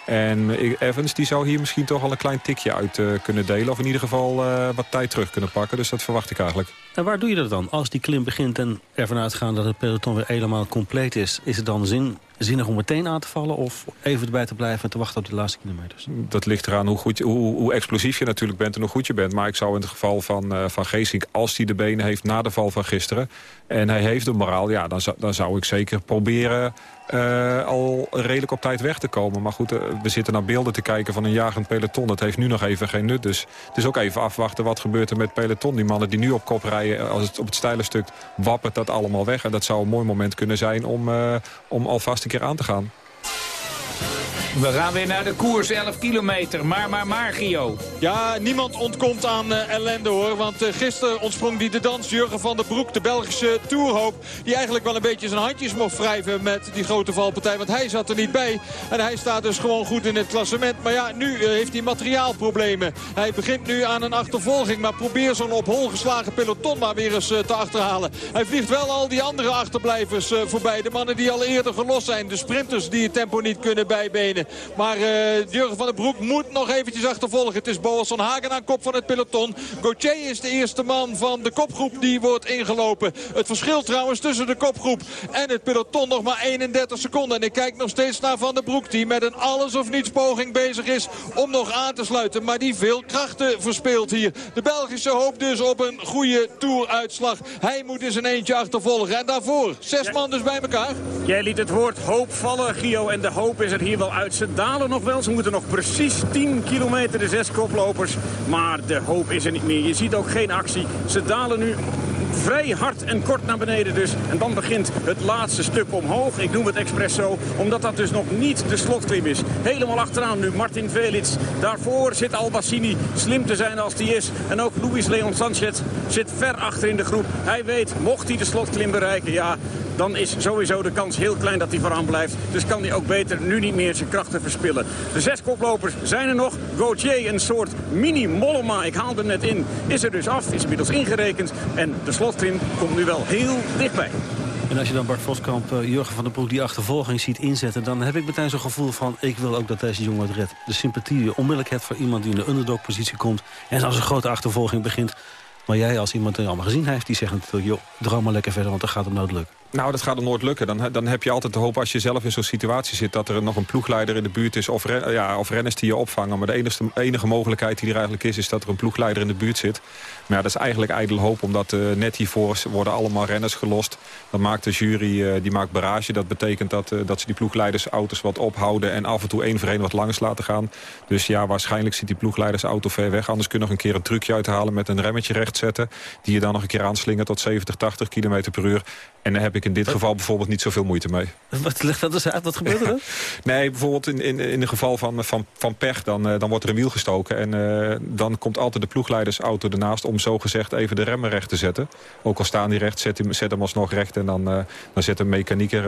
En Evans die zou hier misschien toch al een klein tikje uit eh, kunnen delen. Of in ieder geval eh, wat tijd terug kunnen pakken. Dus dat verwacht ik eigenlijk. En waar doe je dat dan? Als die klim begint en ervan uitgaan dat het peloton weer helemaal compleet is... is het dan zin, zinnig om meteen aan te vallen of even erbij te blijven... en te wachten op de laatste kilometers? Dat ligt eraan hoe, goed, hoe, hoe explosief je natuurlijk bent en hoe goed je bent. Maar ik zou in het geval van, eh van Geesink, als hij de benen heeft na de val van gisteren... en hij heeft de moraal, ja, dan, zou- dan zou ik zeker proberen eh, al redelijk op tijd weg te komen. Maar goed, eh, we zitten naar beelden te kijken van een jagend peloton. Dat heeft nu nog even geen nut. Dus het is ook even afwachten wat gebeurt er met peloton. Die mannen die nu op kop rijden, als het op het steile stuk wappert dat allemaal weg. En dat zou een mooi moment kunnen zijn om, om alvast een keer aan te gaan. We gaan weer naar de koers, 11 kilometer. Maar, maar, maar, Gio. Ja, niemand ontkomt aan eh, ellende hoor. Want eh, gisteren ontsprong die de dans Jurgen van der Broek, de Belgische toerhoop. Die eigenlijk wel een beetje zijn handjes mocht wrijven met die grote valpartij. Want hij zat er niet bij. En hij staat dus gewoon goed in het klassement. Maar ja, nu eh, heeft hij materiaalproblemen. Hij begint nu aan een achtervolging. Maar probeer zo'n op hol geslagen peloton maar weer eens te achterhalen. Hij vliegt wel al die andere achterblijvers voorbij. De mannen die al eerder gelost zijn. De sprinters die het tempo niet kunnen bijbenen. Maar eh, Jurgen van den Broek moet nog eventjes achtervolgen. Het is Boas van Hagen aan kop van het peloton. Gauthier is de eerste man van de kopgroep die wordt ingelopen. Het verschil trouwens tussen de kopgroep en het peloton nog maar 31 seconden. En ik kijk nog steeds naar Van den Broek die met een alles of niets poging bezig is om nog aan te sluiten. Maar die veel krachten verspeelt hier. De Belgische hoop dus op een goede toeruitslag. Hij moet dus een eentje achtervolgen. En daarvoor zes man dus bij elkaar. Jij liet het woord hoop vallen, Gio. En de hoop is er hier wel uit. Ze dalen nog wel. Ze moeten nog precies 10 kilometer, de zes koplopers. Maar de hoop is er niet meer. Je ziet ook geen actie. Ze dalen nu vrij hard en kort naar beneden dus. En dan begint het laatste stuk omhoog. Ik noem het expres zo, omdat dat dus nog niet de slotklim is. Helemaal achteraan nu Martin Velits. Daarvoor zit Albassini, slim te zijn als die is. En ook Luis Leon Sanchez zit ver achter in de groep. Hij weet, mocht hij de slotklim bereiken, ja, dan is sowieso de kans heel klein dat hij vooraan blijft. Dus kan hij ook beter nu niet meer zijn krachten verspillen. De zes koplopers zijn er nog. Gauthier, een soort mini-Mollema, ik haalde hem net in, is er dus af. Is inmiddels ingerekend. En de slotklim komt nu wel heel dichtbij. En als je dan Bart Voskamp, eh, Jurgen van der Broek die achtervolging ziet inzetten... dan heb ik meteen zo'n gevoel van, ik wil ook dat deze jongen het redt. De sympathie die je onmiddellijk hebt voor iemand die in de underdog-positie komt... en als een grote achtervolging begint... maar jij als iemand die allemaal gezien heeft, die zegt natuurlijk... joh, droom maar lekker verder, want dan gaat het nooit lukken. Nou, dat gaat er nooit lukken. Dan, dan heb je altijd de hoop als je zelf in zo'n situatie zit... dat er nog een ploegleider in de buurt is of, ja, of renners die je opvangen. Maar de enige, enige mogelijkheid die er eigenlijk is... is dat er een ploegleider in de buurt zit. Maar ja, dat is eigenlijk ijdel hoop. Omdat eh, net hiervoor worden allemaal renners gelost. Dan maakt de jury eh, die maakt barrage. Dat betekent dat, eh, dat ze die ploegleidersauto's wat ophouden... en af en toe één voor één wat langs laten gaan. Dus ja, waarschijnlijk zit die ploegleidersauto ver weg. Anders kun je nog een keer een trucje uithalen met een remmetje recht zetten... die je dan nog een keer aanslingert tot 70, 80 km per uur. En daar heb ik in dit geval bijvoorbeeld niet zoveel moeite mee. Wat legt dat eens uit? Wat gebeurt er dan? nee, bijvoorbeeld in, in, in een geval van, van, van pech, dan, dan wordt er een wiel gestoken. En dan komt altijd de ploegleidersauto ernaast om zo gezegd even de remmen recht te zetten. Ook al staan die recht, zet, hem, alsnog recht. En dan, uh, dan zet een mechanieker,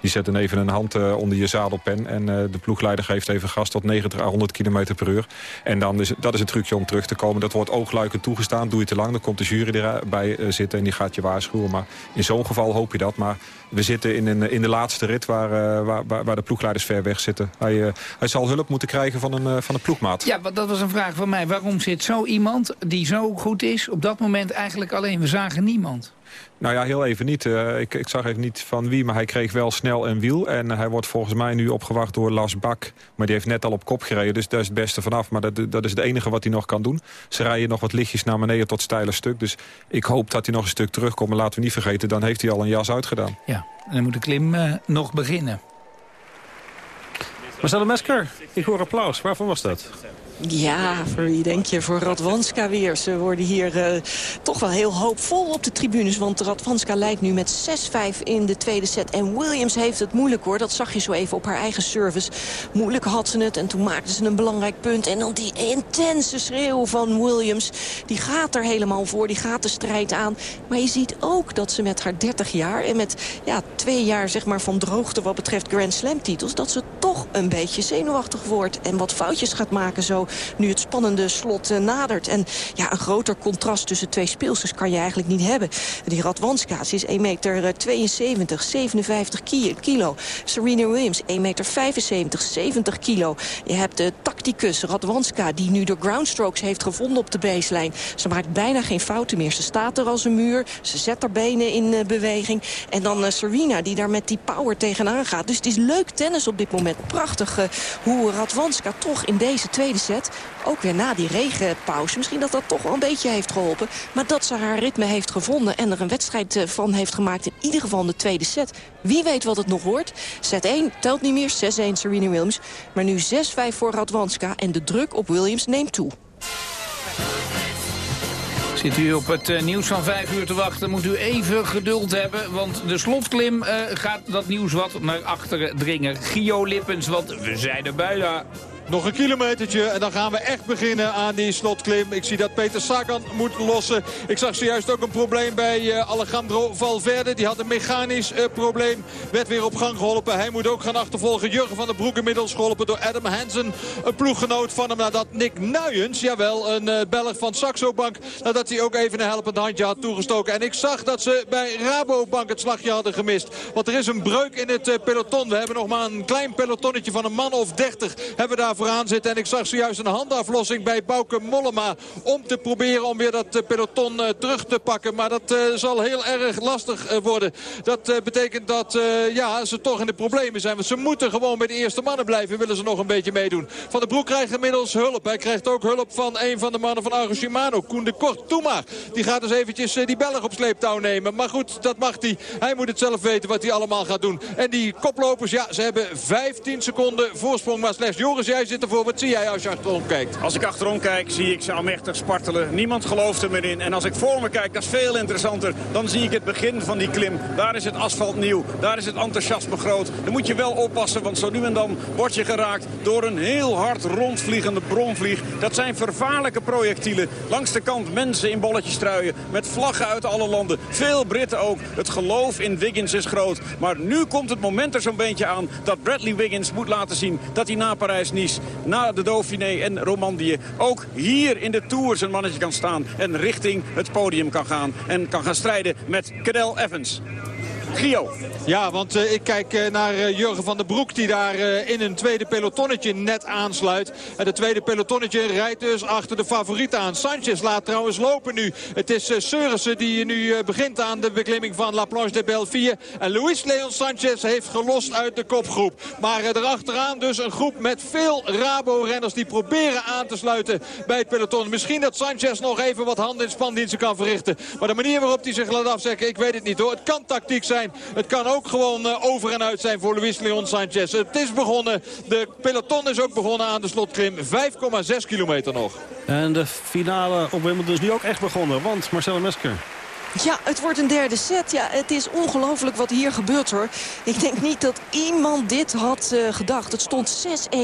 die zet dan even een hand onder je zadelpen. En de ploegleider geeft even gas tot 90 à 100 km per uur. En dan is, dat is een trucje om terug te komen. Dat wordt oogluikend toegestaan. Doe je te lang, dan komt de jury erbij zitten en die gaat je waarschuwen. Maar in zo'n geval hoop je dat. Maar we zitten in, een, in de laatste rit waar, uh, waar, waar, de ploegleiders ver weg zitten. Hij, uh, hij zal hulp moeten krijgen van een, uh, van een ploegmaat. Ja, dat was een vraag van mij. Waarom zit zo iemand die zo goed is op dat moment eigenlijk alleen? We zagen niemand. Nou ja, heel even niet. Uh, ik, ik, zag even niet van wie, maar hij kreeg wel snel een wiel. En hij wordt volgens mij nu opgewacht door Las Bak. Maar die heeft net al op kop gereden, dus daar is het beste vanaf. Maar dat, dat is het enige wat hij nog kan doen. Ze rijden nog wat lichtjes naar beneden tot steile stuk. Dus ik hoop dat hij nog een stuk terugkomt. Maar laten we niet vergeten, dan heeft hij al een jas uitgedaan. Ja, en dan moet de klim uh, nog beginnen. Marcelo Mesker, ik hoor applaus. Waarvan was dat? Ja, voor wie denk je? Voor Radwanska weer. Ze worden hier uh, toch wel heel hoopvol op de tribunes. Want Radwanska leidt nu met 6-5 in de tweede set. En Williams heeft het moeilijk hoor. Dat zag je zo even op haar eigen service. Moeilijk had ze het en toen maakte ze een belangrijk punt. En dan die intense schreeuw van Williams. Die gaat er helemaal voor. Die gaat de strijd aan. Maar je ziet ook dat ze met haar 30 jaar... en met ja, twee jaar zeg maar, van droogte wat betreft Grand Slam titels... dat ze toch een beetje zenuwachtig wordt. En wat foutjes gaat maken zo nu het spannende slot uh, nadert. En ja, een groter contrast tussen twee speelsters kan je eigenlijk niet hebben. Die Radwanska, ze is 1 meter 72, 57 kilo. Serena Williams, 1 meter 75, 70 kilo. Je hebt de tacticus Radwanska, die nu de groundstrokes heeft gevonden op de baseline. Ze maakt bijna geen fouten meer. Ze staat er als een muur. Ze zet haar benen in uh, beweging. En dan Serena, die daar met die power tegenaan gaat. Dus het is leuk tennis op dit moment. Prachtig hoe Radwanska toch in deze tweede set ook weer na die regenpauze. Misschien dat dat toch wel een beetje heeft geholpen. Maar dat ze haar ritme heeft gevonden en er een wedstrijd van heeft gemaakt. In ieder geval de tweede set. Wie weet wat het nog wordt. Set 1 telt niet meer. 6-1 Serena Williams. Maar nu 6-5 voor Radwanska. En de druk op Williams neemt toe. Zit u op het uh, nieuws van 5 uur te wachten, moet u even geduld hebben. Want de slotklim uh, gaat dat nieuws wat naar achteren dringen. Gio Lippens, want we zijn er bijna. Nog een kilometertje en dan gaan we echt beginnen aan die slotklim. Ik zie dat Peter Sagan moet lossen. Ik zag zojuist ook een probleem bij uh, Alejandro Valverde. Die had een mechanisch uh, probleem. Werd weer op gang geholpen. Hij moet ook gaan achtervolgen. Jurgen van der Broek inmiddels geholpen door Adam Hansen. Een ploeggenoot van hem nadat Nick Nuyens, jawel, een uh, Belg van Saxo Bank... nadat hij ook even een helpend handje had toegestoken. En ik zag dat ze bij Rabobank het slagje hadden gemist. Want er is een breuk in het peloton. We hebben nog maar een klein pelotonnetje van een man of 30 hebben daar vooraan zitten. En ik zag zojuist een handaflossing bij Bouke Mollema. Om te proberen om weer dat peloton uh, terug te pakken. Maar dat uh, zal heel erg lastig worden. Dat betekent dat ja, ze toch in de problemen zijn. Want ze moeten gewoon bij de eerste mannen blijven. Willen ze nog een beetje meedoen. Van der Broek krijgt inmiddels hulp. Hij krijgt ook hulp van een van de mannen van Argo Shimano. Koen de Kort. Doe maar. Die gaat dus eventjes die Belg op sleeptouw nemen. Maar goed, dat mag hij. Hij moet het zelf weten wat hij allemaal gaat doen. En die koplopers, ja, ze hebben 15 seconden voorsprong. Maar slechts Joris, jij zit ervoor. Wat zie jij als je achterom kijkt? Als ik achterom kijk, zie ik ze almechtig spartelen. Niemand gelooft er meer in. En als ik voor me kijk, dat is veel interessanter. Dan zie ik het begin van die klim. Daar is het asfalt nieuw. Daar is het enthousiasme groot. Dan moet je wel oppassen, want zo nu en dan word je geraakt door een heel hard rondvliegende bronvlieg. Dat zijn vervaarlijke projectielen. Langs de kant mensen in bolletjes truien. Met vlaggen uit alle landen. Veel Britten ook. Het geloof in Wiggins is groot. Maar nu komt het moment er zo'n beetje aan dat Bradley Wiggins moet laten zien dat hij na Parijs-Nice na de Dauphiné en Romandie ook hier in de Tour zijn mannetje kan staan. En richting het podium kan gaan. En kan gaan strijden met Cadel Evans. Gio. Ja, want uh, ik kijk uh, naar uh, Jurgen van der Broek die daar in een tweede pelotonnetje net aansluit. En het tweede pelotonnetje rijdt dus achter de favoriet aan. Sanchez laat trouwens lopen nu. Het is Seurissen die nu begint aan de beklimming van La Planche de Belleville. En Luis Leon Sanchez heeft gelost uit de kopgroep. Maar erachteraan dus een groep met veel Rabo-renners die proberen aan te sluiten bij het peloton. Misschien dat Sanchez nog even wat handen in spandiensten kan verrichten. Maar de manier waarop hij zich laat afzeggen, ik weet het niet hoor. Het kan tactiek zijn. Het kan ook gewoon uh, over en uit zijn voor Luis Leon Sanchez. Het is begonnen. De peloton is ook begonnen aan de slotklim. 5,6 kilometer nog. En de finale op Wimbledon is nu ook echt begonnen. Want Marcel Mesker... Ja, het wordt een derde set. Ja, het is ongelooflijk wat hier gebeurt hoor. Ik denk niet dat iemand dit had uh, gedacht. Het stond 6-1,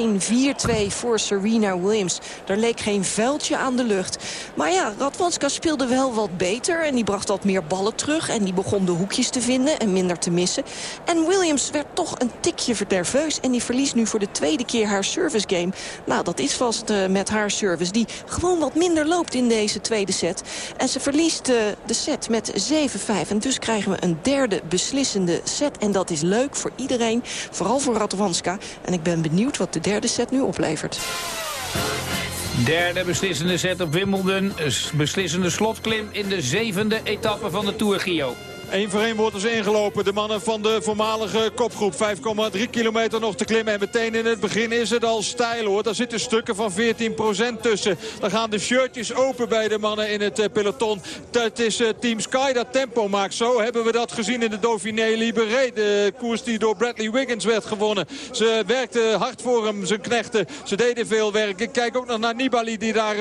4-2 voor Serena Williams. Er leek geen vuiltje aan de lucht. Maar ja, Radwanska speelde wel wat beter. En die bracht wat meer ballen terug. En die begon de hoekjes te vinden en minder te missen. En Williams werd toch een tikje nerveus. En die verliest nu voor de tweede keer haar service game. Nou, dat is vast uh, met haar service. Die gewoon wat minder loopt in deze tweede set. En ze verliest uh, de set met 7-5. En dus krijgen we een derde beslissende set. En dat is leuk voor iedereen. Vooral voor Radwanska. En ik ben benieuwd wat de derde set nu oplevert. Derde beslissende set op Wimbledon. Beslissende slotklim in de zevende etappe van de Tour, Gio. Eén voor één worden ze ingelopen. De mannen van de voormalige kopgroep. 5,3 kilometer nog te klimmen. En meteen in het begin is het al stijl hoor. Daar zitten stukken van 14% tussen. Dan gaan de shirtjes open bij de mannen in het peloton. Het is Team Sky dat tempo maakt. Zo hebben we dat gezien in de Dauphiné Libéré. De koers die door Bradley Wiggins werd gewonnen. Ze werkten hard voor hem, zijn knechten. Ze deden veel werk. Ik kijk ook nog naar Nibali die daar